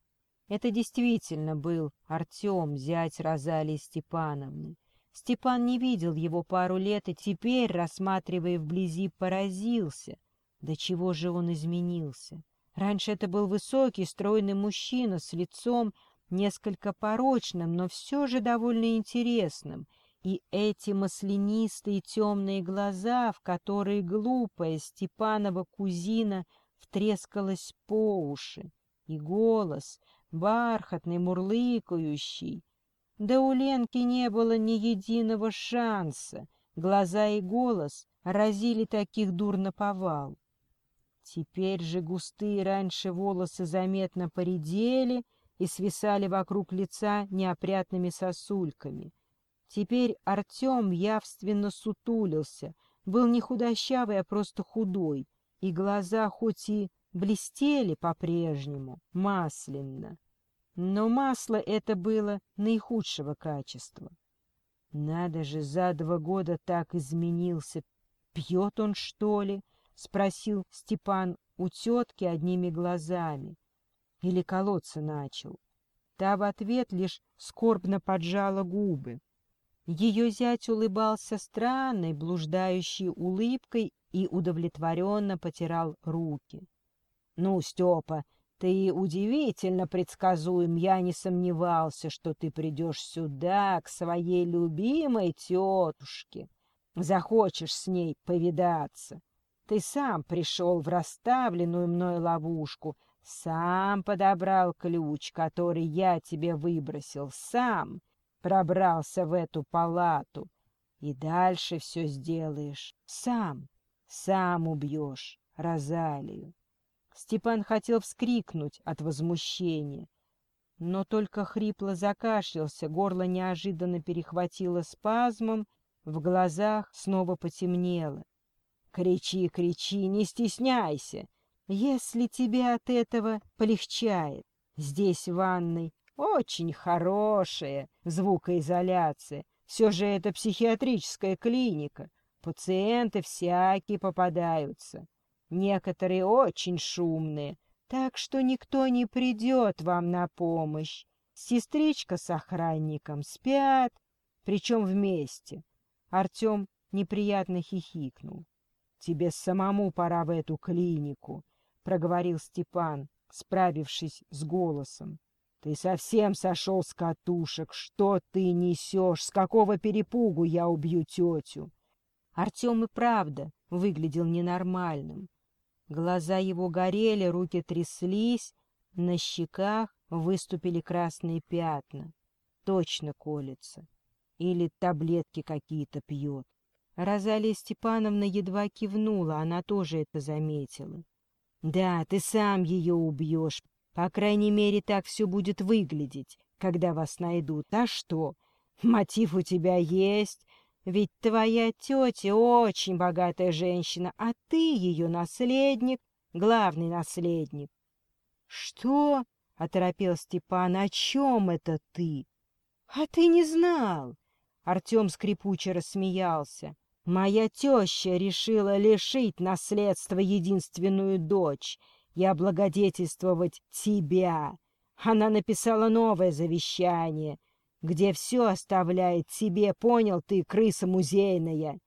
Это действительно был Артем, зять Розалии Степановны. Степан не видел его пару лет и теперь, рассматривая вблизи, поразился. До чего же он изменился? Раньше это был высокий, стройный мужчина с лицом несколько порочным, но все же довольно интересным — и эти маслянистые темные глаза, в которые глупая Степанова кузина втрескалась по уши, и голос, бархатный, мурлыкающий. Да у Ленки не было ни единого шанса, глаза и голос разили таких дур на повал. Теперь же густые раньше волосы заметно поредели и свисали вокруг лица неопрятными сосульками — Теперь Артем явственно сутулился, был не худощавый, а просто худой, и глаза хоть и блестели по-прежнему, масляно. Но масло это было наихудшего качества. Надо же, за два года так изменился. Пьет он, что ли? — спросил Степан у тетки одними глазами. Или колоться начал. Та в ответ лишь скорбно поджала губы. Ее зять улыбался странной, блуждающей улыбкой и удовлетворенно потирал руки. — Ну, Степа, ты удивительно предсказуем. Я не сомневался, что ты придешь сюда, к своей любимой тетушке. Захочешь с ней повидаться. Ты сам пришел в расставленную мной ловушку, сам подобрал ключ, который я тебе выбросил, сам пробрался в эту палату. И дальше все сделаешь сам, сам убьешь Розалию. Степан хотел вскрикнуть от возмущения, но только хрипло закашлялся, горло неожиданно перехватило спазмом, в глазах снова потемнело. «Кричи, кричи, не стесняйся, если тебе от этого полегчает. Здесь в ванной очень хорошая звукоизоляция. Все же это психиатрическая клиника. Пациенты всякие попадаются. Некоторые очень шумные, так что никто не придет вам на помощь. Сестричка с охранником спят, причем вместе. Артем неприятно хихикнул. — Тебе самому пора в эту клинику, — проговорил Степан, справившись с голосом. Ты совсем сошел с катушек. Что ты несешь? С какого перепугу я убью тетю? Артем и правда выглядел ненормальным. Глаза его горели, руки тряслись, на щеках выступили красные пятна. Точно колется. Или таблетки какие-то пьет. Розалия Степановна едва кивнула, она тоже это заметила. «Да, ты сам ее убьешь. По крайней мере, так все будет выглядеть, когда вас найдут. А что? Мотив у тебя есть, ведь твоя тетя очень богатая женщина, а ты ее наследник, главный наследник. — Что? — оторопел Степан. — О чем это ты? — А ты не знал. Артем скрипуче рассмеялся. Моя теща решила лишить наследства единственную дочь и облагодетельствовать тебя. Она написала новое завещание — где все оставляет себе, понял ты, крыса музейная.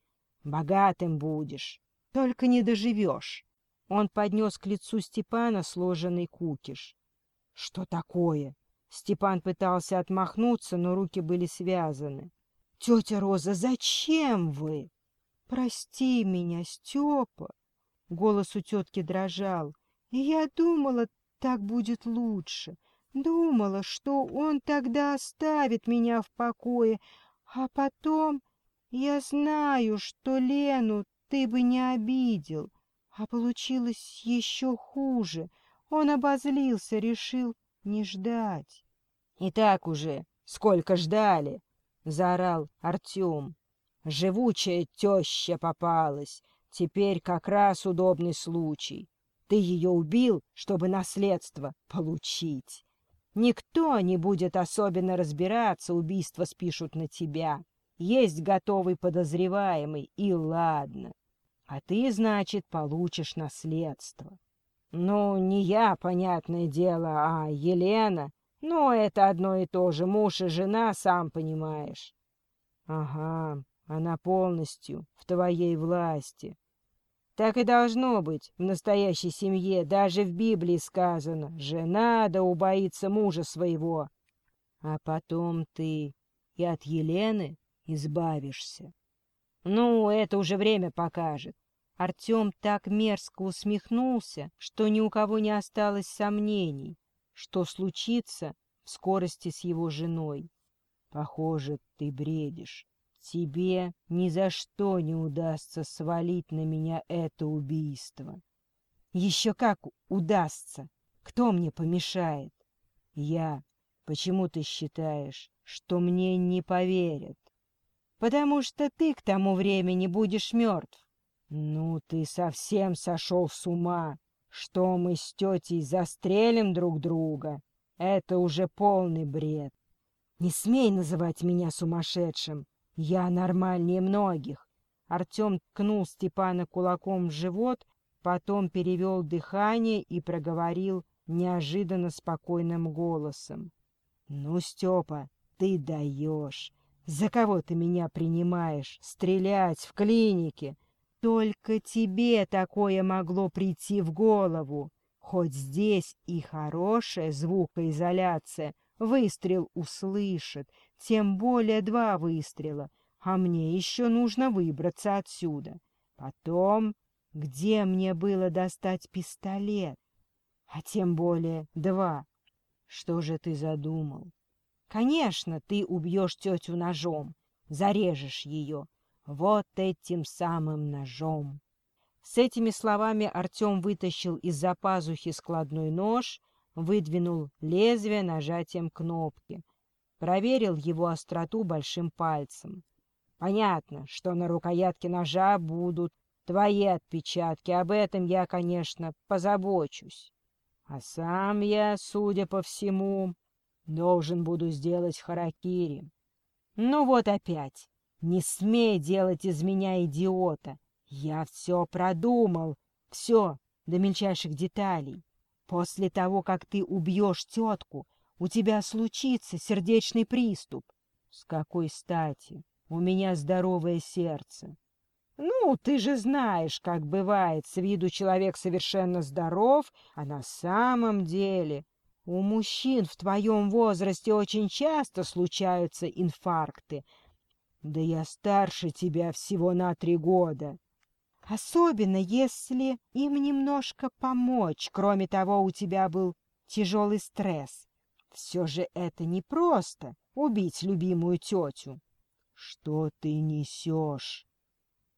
Богатым будешь, только не доживешь. Он поднес к лицу Степана сложенный кукиш. — Что такое? Степан пытался отмахнуться, но руки были связаны. — Тетя Роза, зачем вы? — Прости меня, Степа. Голос у тетки дрожал. — Я думала, так будет лучше. Думала, что он тогда оставит меня в покое, а потом я знаю, что Лену ты бы не обидел, а получилось еще хуже. Он обозлился, решил не ждать. — И так уже сколько ждали! — заорал Артем. — Живучая теща попалась. Теперь как раз удобный случай. Ты ее убил, чтобы наследство получить. Никто не будет особенно разбираться, убийство спишут на тебя. Есть готовый подозреваемый, и ладно. А ты, значит, получишь наследство. Ну, не я, понятное дело, а Елена. Но это одно и то же, муж и жена, сам понимаешь. Ага, она полностью в твоей власти. Так и должно быть в настоящей семье. Даже в Библии сказано «Жена да убоится мужа своего». А потом ты и от Елены избавишься. Ну, это уже время покажет. Артем так мерзко усмехнулся, что ни у кого не осталось сомнений, что случится в скорости с его женой. Похоже, ты бредишь. Тебе ни за что не удастся свалить на меня это убийство. Еще как удастся. Кто мне помешает? Я. Почему ты считаешь, что мне не поверят? Потому что ты к тому времени будешь мертв. Ну, ты совсем сошел с ума. Что мы с тетей застрелим друг друга? Это уже полный бред. Не смей называть меня сумасшедшим. Я нормальнее многих. Артем ткнул Степана кулаком в живот, потом перевел дыхание и проговорил неожиданно спокойным голосом. — Ну, Степа, ты даешь. За кого ты меня принимаешь? Стрелять в клинике? Только тебе такое могло прийти в голову. Хоть здесь и хорошая звукоизоляция, выстрел услышит, тем более два выстрела, а мне еще нужно выбраться отсюда. Потом, где мне было достать пистолет? А тем более два. Что же ты задумал? Конечно, ты убьешь тетю ножом, зарежешь ее. Вот этим самым ножом. С этими словами Артем вытащил из-за пазухи складной нож, выдвинул лезвие нажатием кнопки — проверил его остроту большим пальцем. Понятно, что на рукоятке ножа будут твои отпечатки, об этом я, конечно, позабочусь. А сам я, судя по всему, должен буду сделать харакири. Ну вот опять, не смей делать из меня идиота. Я все продумал, все до мельчайших деталей. После того, как ты убьешь тетку, у тебя случится сердечный приступ. С какой стати? У меня здоровое сердце. Ну, ты же знаешь, как бывает, с виду человек совершенно здоров, а на самом деле у мужчин в твоем возрасте очень часто случаются инфаркты. Да я старше тебя всего на три года. Особенно, если им немножко помочь. Кроме того, у тебя был тяжелый стресс. Все же это непросто — убить любимую тетю. Что ты несешь?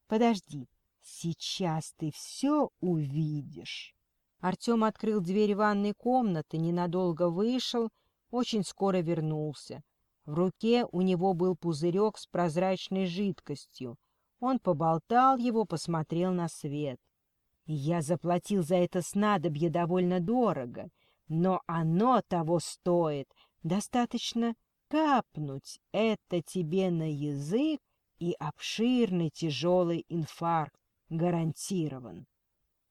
Подожди, сейчас ты все увидишь. Артем открыл дверь ванной комнаты, ненадолго вышел, очень скоро вернулся. В руке у него был пузырек с прозрачной жидкостью. Он поболтал его, посмотрел на свет. Я заплатил за это снадобье довольно дорого, но оно того стоит. Достаточно капнуть это тебе на язык, и обширный тяжелый инфаркт гарантирован.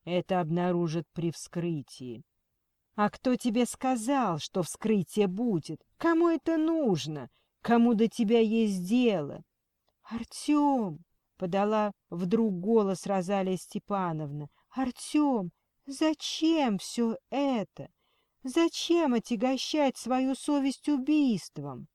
Это обнаружат при вскрытии. А кто тебе сказал, что вскрытие будет? Кому это нужно? Кому до тебя есть дело? Артем, — подала вдруг голос Розалия Степановна, — Артем, зачем все это? Зачем отягощать свою совесть убийством?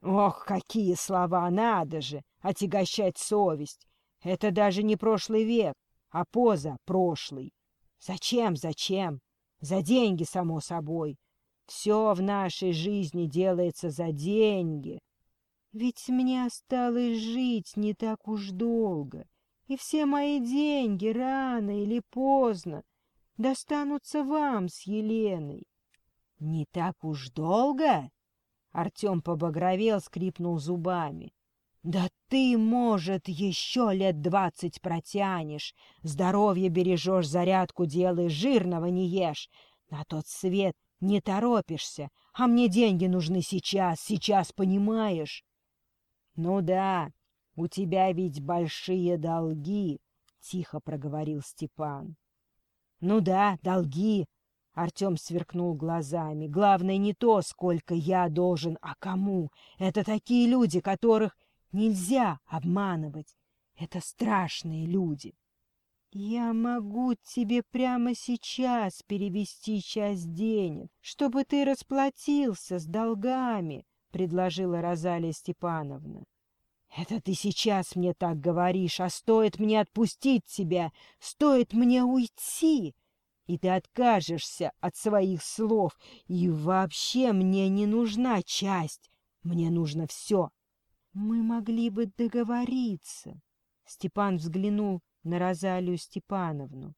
Ох, какие слова, надо же, отягощать совесть. Это даже не прошлый век, а поза прошлый. Зачем, зачем? За деньги, само собой. Все в нашей жизни делается за деньги. Ведь мне осталось жить не так уж долго, и все мои деньги рано или поздно достанутся вам с Еленой. Не так уж долго? Артем побагровел, скрипнул зубами. Да ты, может, еще лет двадцать протянешь, здоровье бережешь, зарядку делаешь, жирного не ешь. На тот свет не торопишься, а мне деньги нужны сейчас, сейчас, понимаешь? Ну да, у тебя ведь большие долги, — тихо проговорил Степан. Ну да, долги, Артем сверкнул глазами. «Главное не то, сколько я должен, а кому. Это такие люди, которых нельзя обманывать. Это страшные люди». «Я могу тебе прямо сейчас перевести часть денег, чтобы ты расплатился с долгами», — предложила Розалия Степановна. «Это ты сейчас мне так говоришь, а стоит мне отпустить тебя, стоит мне уйти!» И ты откажешься от своих слов, и вообще мне не нужна часть, мне нужно все. Мы могли бы договориться. Степан взглянул на Розалию Степановну.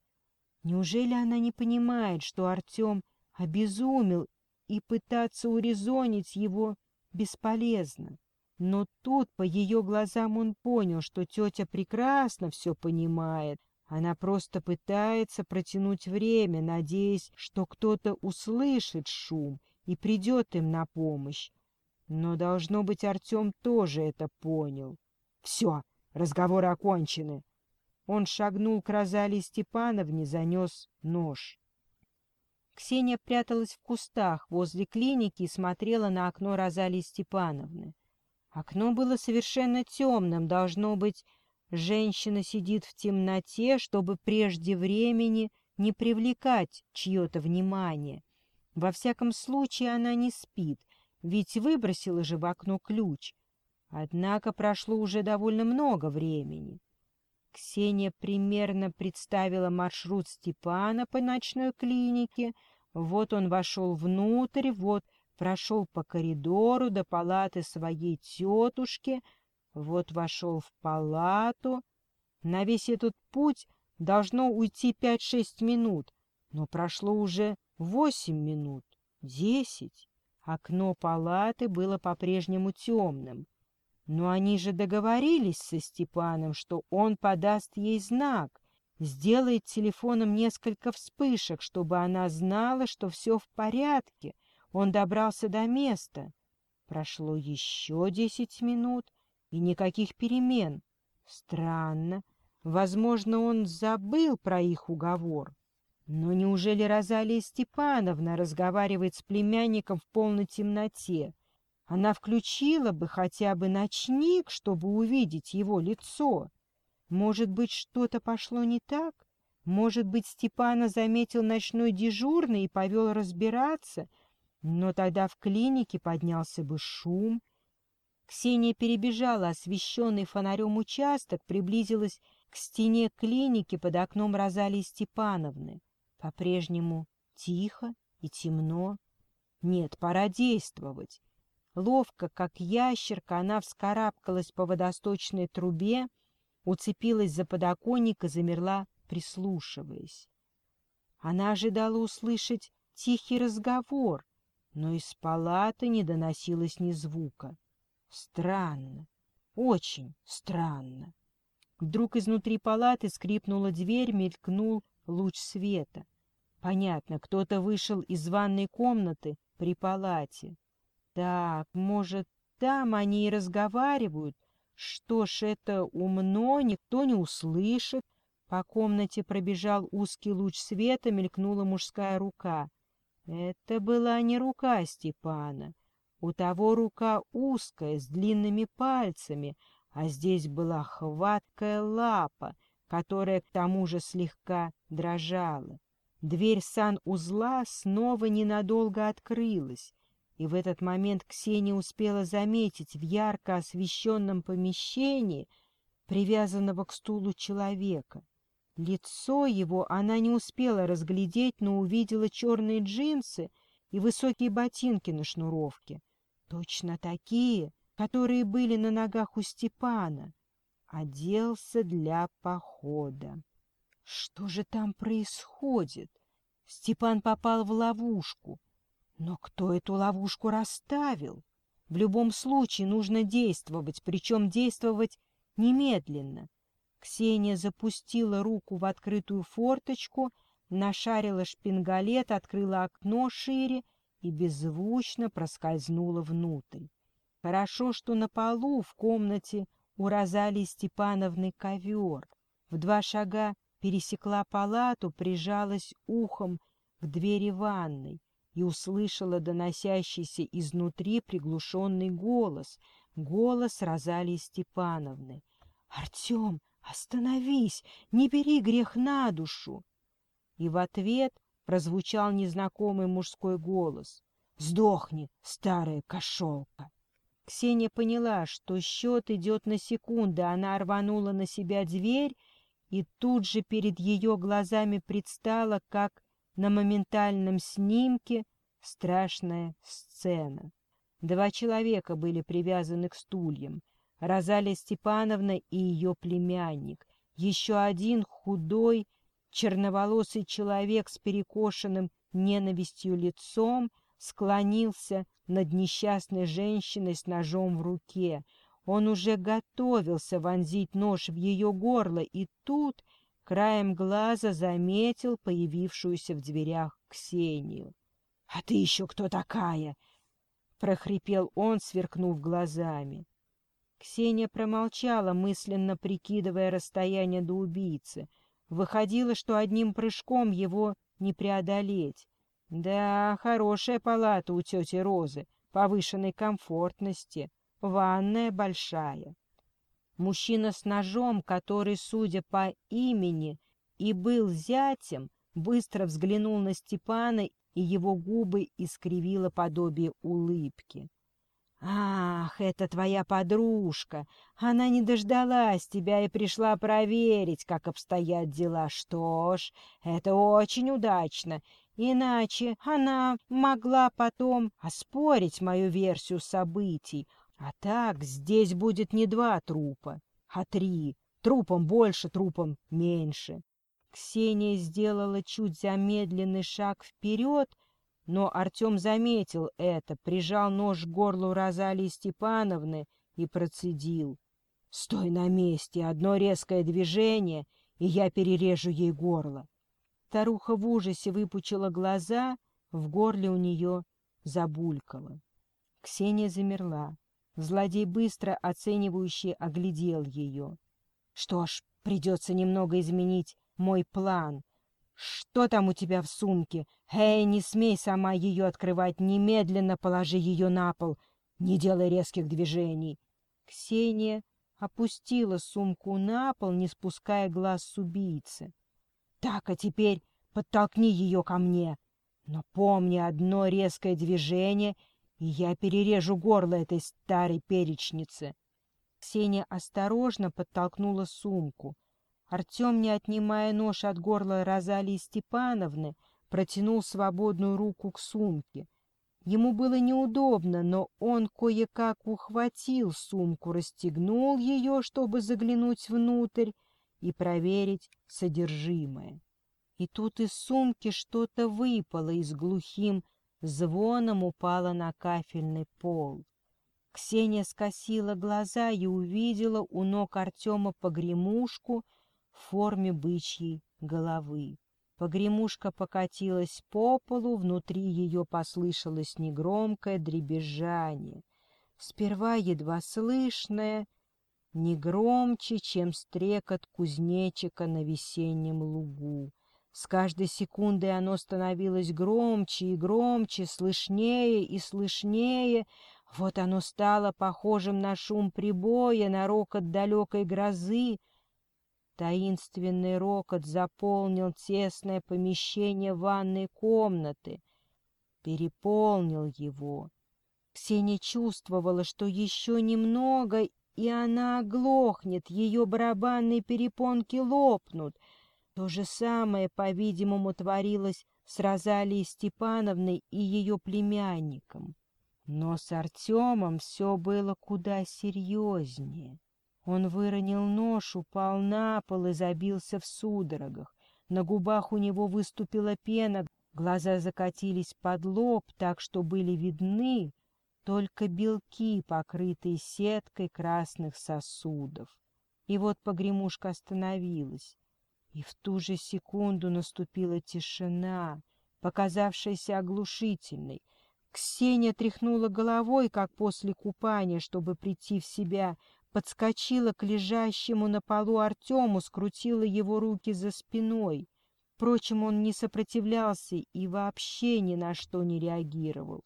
Неужели она не понимает, что Артем обезумел, и пытаться урезонить его бесполезно? Но тут по ее глазам он понял, что тетя прекрасно все понимает, она просто пытается протянуть время, надеясь, что кто-то услышит шум и придет им на помощь. Но, должно быть, Артем тоже это понял. Все, разговоры окончены. Он шагнул к Розалии Степановне, занес нож. Ксения пряталась в кустах возле клиники и смотрела на окно Розалии Степановны. Окно было совершенно темным, должно быть, Женщина сидит в темноте, чтобы прежде времени не привлекать чье-то внимание. Во всяком случае, она не спит, ведь выбросила же в окно ключ. Однако прошло уже довольно много времени. Ксения примерно представила маршрут Степана по ночной клинике. Вот он вошел внутрь, вот прошел по коридору до палаты своей тетушки — вот вошел в палату. На весь этот путь должно уйти пять-шесть минут, но прошло уже восемь минут, десять. Окно палаты было по-прежнему темным. Но они же договорились со Степаном, что он подаст ей знак, сделает телефоном несколько вспышек, чтобы она знала, что все в порядке. Он добрался до места. Прошло еще десять минут, и никаких перемен. Странно. Возможно, он забыл про их уговор. Но неужели Розалия Степановна разговаривает с племянником в полной темноте? Она включила бы хотя бы ночник, чтобы увидеть его лицо. Может быть, что-то пошло не так? Может быть, Степана заметил ночной дежурный и повел разбираться? Но тогда в клинике поднялся бы шум — Ксения перебежала освещенный фонарем участок, приблизилась к стене клиники под окном Розалии Степановны. По-прежнему тихо и темно. Нет, пора действовать. Ловко, как ящерка, она вскарабкалась по водосточной трубе, уцепилась за подоконник и замерла, прислушиваясь. Она ожидала услышать тихий разговор, но из палаты не доносилось ни звука. Странно, очень странно. Вдруг изнутри палаты скрипнула дверь, мелькнул луч света. Понятно, кто-то вышел из ванной комнаты при палате. Так, может, там они и разговаривают? Что ж, это умно, никто не услышит. По комнате пробежал узкий луч света, мелькнула мужская рука. Это была не рука Степана. У того рука узкая, с длинными пальцами, а здесь была хваткая лапа, которая к тому же слегка дрожала. Дверь сан-узла снова ненадолго открылась, и в этот момент Ксения успела заметить в ярко освещенном помещении привязанного к стулу человека. Лицо его она не успела разглядеть, но увидела черные джинсы и высокие ботинки на шнуровке. Точно такие, которые были на ногах у Степана. Оделся для похода. Что же там происходит? Степан попал в ловушку. Но кто эту ловушку расставил? В любом случае нужно действовать, причем действовать немедленно. Ксения запустила руку в открытую форточку, нашарила шпингалет, открыла окно шире и беззвучно проскользнула внутрь. Хорошо, что на полу в комнате у Розалии Степановны ковер. В два шага пересекла палату, прижалась ухом к двери ванной и услышала доносящийся изнутри приглушенный голос, голос Розалии Степановны. «Артем, «Остановись! Не бери грех на душу!» И в ответ прозвучал незнакомый мужской голос. «Сдохни, старая кошелка!» Ксения поняла, что счет идет на секунды. Она рванула на себя дверь, и тут же перед ее глазами предстала, как на моментальном снимке, страшная сцена. Два человека были привязаны к стульям — Розалия Степановна и ее племянник, еще один худой, черноволосый человек с перекошенным ненавистью лицом склонился над несчастной женщиной с ножом в руке. Он уже готовился вонзить нож в ее горло, и тут краем глаза заметил появившуюся в дверях Ксению. — А ты еще кто такая? — прохрипел он, сверкнув глазами. Ксения промолчала, мысленно прикидывая расстояние до убийцы. Выходило, что одним прыжком его не преодолеть. Да, хорошая палата у тети Розы, повышенной комфортности, ванная большая. Мужчина с ножом, который, судя по имени, и был зятем, быстро взглянул на Степана, и его губы искривило подобие улыбки. «Ах, это твоя подружка! Она не дождалась тебя и пришла проверить, как обстоят дела. Что ж, это очень удачно. Иначе она могла потом оспорить мою версию событий. А так здесь будет не два трупа, а три. Трупом больше, трупом меньше». Ксения сделала чуть замедленный шаг вперед, но Артем заметил это, прижал нож к горлу Розалии Степановны и процедил. «Стой на месте! Одно резкое движение, и я перережу ей горло!» Старуха в ужасе выпучила глаза, в горле у нее забулькало. Ксения замерла. Злодей быстро оценивающе оглядел ее. «Что ж, придется немного изменить мой план», «Что там у тебя в сумке? Эй, не смей сама ее открывать, немедленно положи ее на пол, не делай резких движений». Ксения опустила сумку на пол, не спуская глаз с убийцы. «Так, а теперь подтолкни ее ко мне. Но помни, одно резкое движение, и я перережу горло этой старой перечницы. Ксения осторожно подтолкнула сумку. Артем, не отнимая нож от горла Розалии Степановны, протянул свободную руку к сумке. Ему было неудобно, но он кое-как ухватил сумку, расстегнул ее, чтобы заглянуть внутрь и проверить содержимое. И тут из сумки что-то выпало и с глухим звоном упало на кафельный пол. Ксения скосила глаза и увидела у ног Артема погремушку в форме бычьей головы. Погремушка покатилась по полу, внутри ее послышалось негромкое дребезжание. Сперва едва слышное, не громче, чем стрекот кузнечика на весеннем лугу. С каждой секундой оно становилось громче и громче, слышнее и слышнее. Вот оно стало похожим на шум прибоя, на рокот далекой грозы, Таинственный рокот заполнил тесное помещение ванной комнаты, переполнил его. Ксения чувствовала, что еще немного, и она оглохнет, ее барабанные перепонки лопнут. То же самое, по-видимому, творилось с Розалией Степановной и ее племянником. Но с Артемом все было куда серьезнее. Он выронил нож, упал на пол и забился в судорогах. На губах у него выступила пена, глаза закатились под лоб, так что были видны только белки, покрытые сеткой красных сосудов. И вот погремушка остановилась, и в ту же секунду наступила тишина, показавшаяся оглушительной. Ксения тряхнула головой, как после купания, чтобы прийти в себя, подскочила к лежащему на полу Артему, скрутила его руки за спиной. Впрочем, он не сопротивлялся и вообще ни на что не реагировал.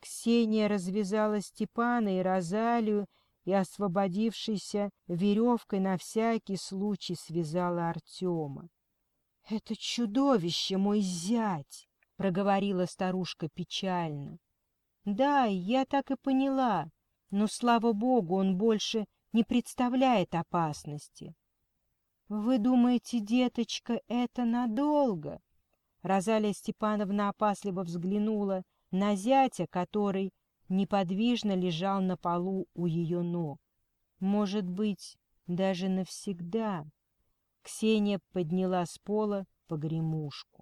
Ксения развязала Степана и Розалию и, освободившейся веревкой, на всякий случай связала Артема. — Это чудовище, мой зять! — проговорила старушка печально. — Да, я так и поняла, но, слава богу, он больше не представляет опасности. «Вы думаете, деточка, это надолго?» Розалия Степановна опасливо взглянула на зятя, который неподвижно лежал на полу у ее ног. «Может быть, даже навсегда?» Ксения подняла с пола погремушку.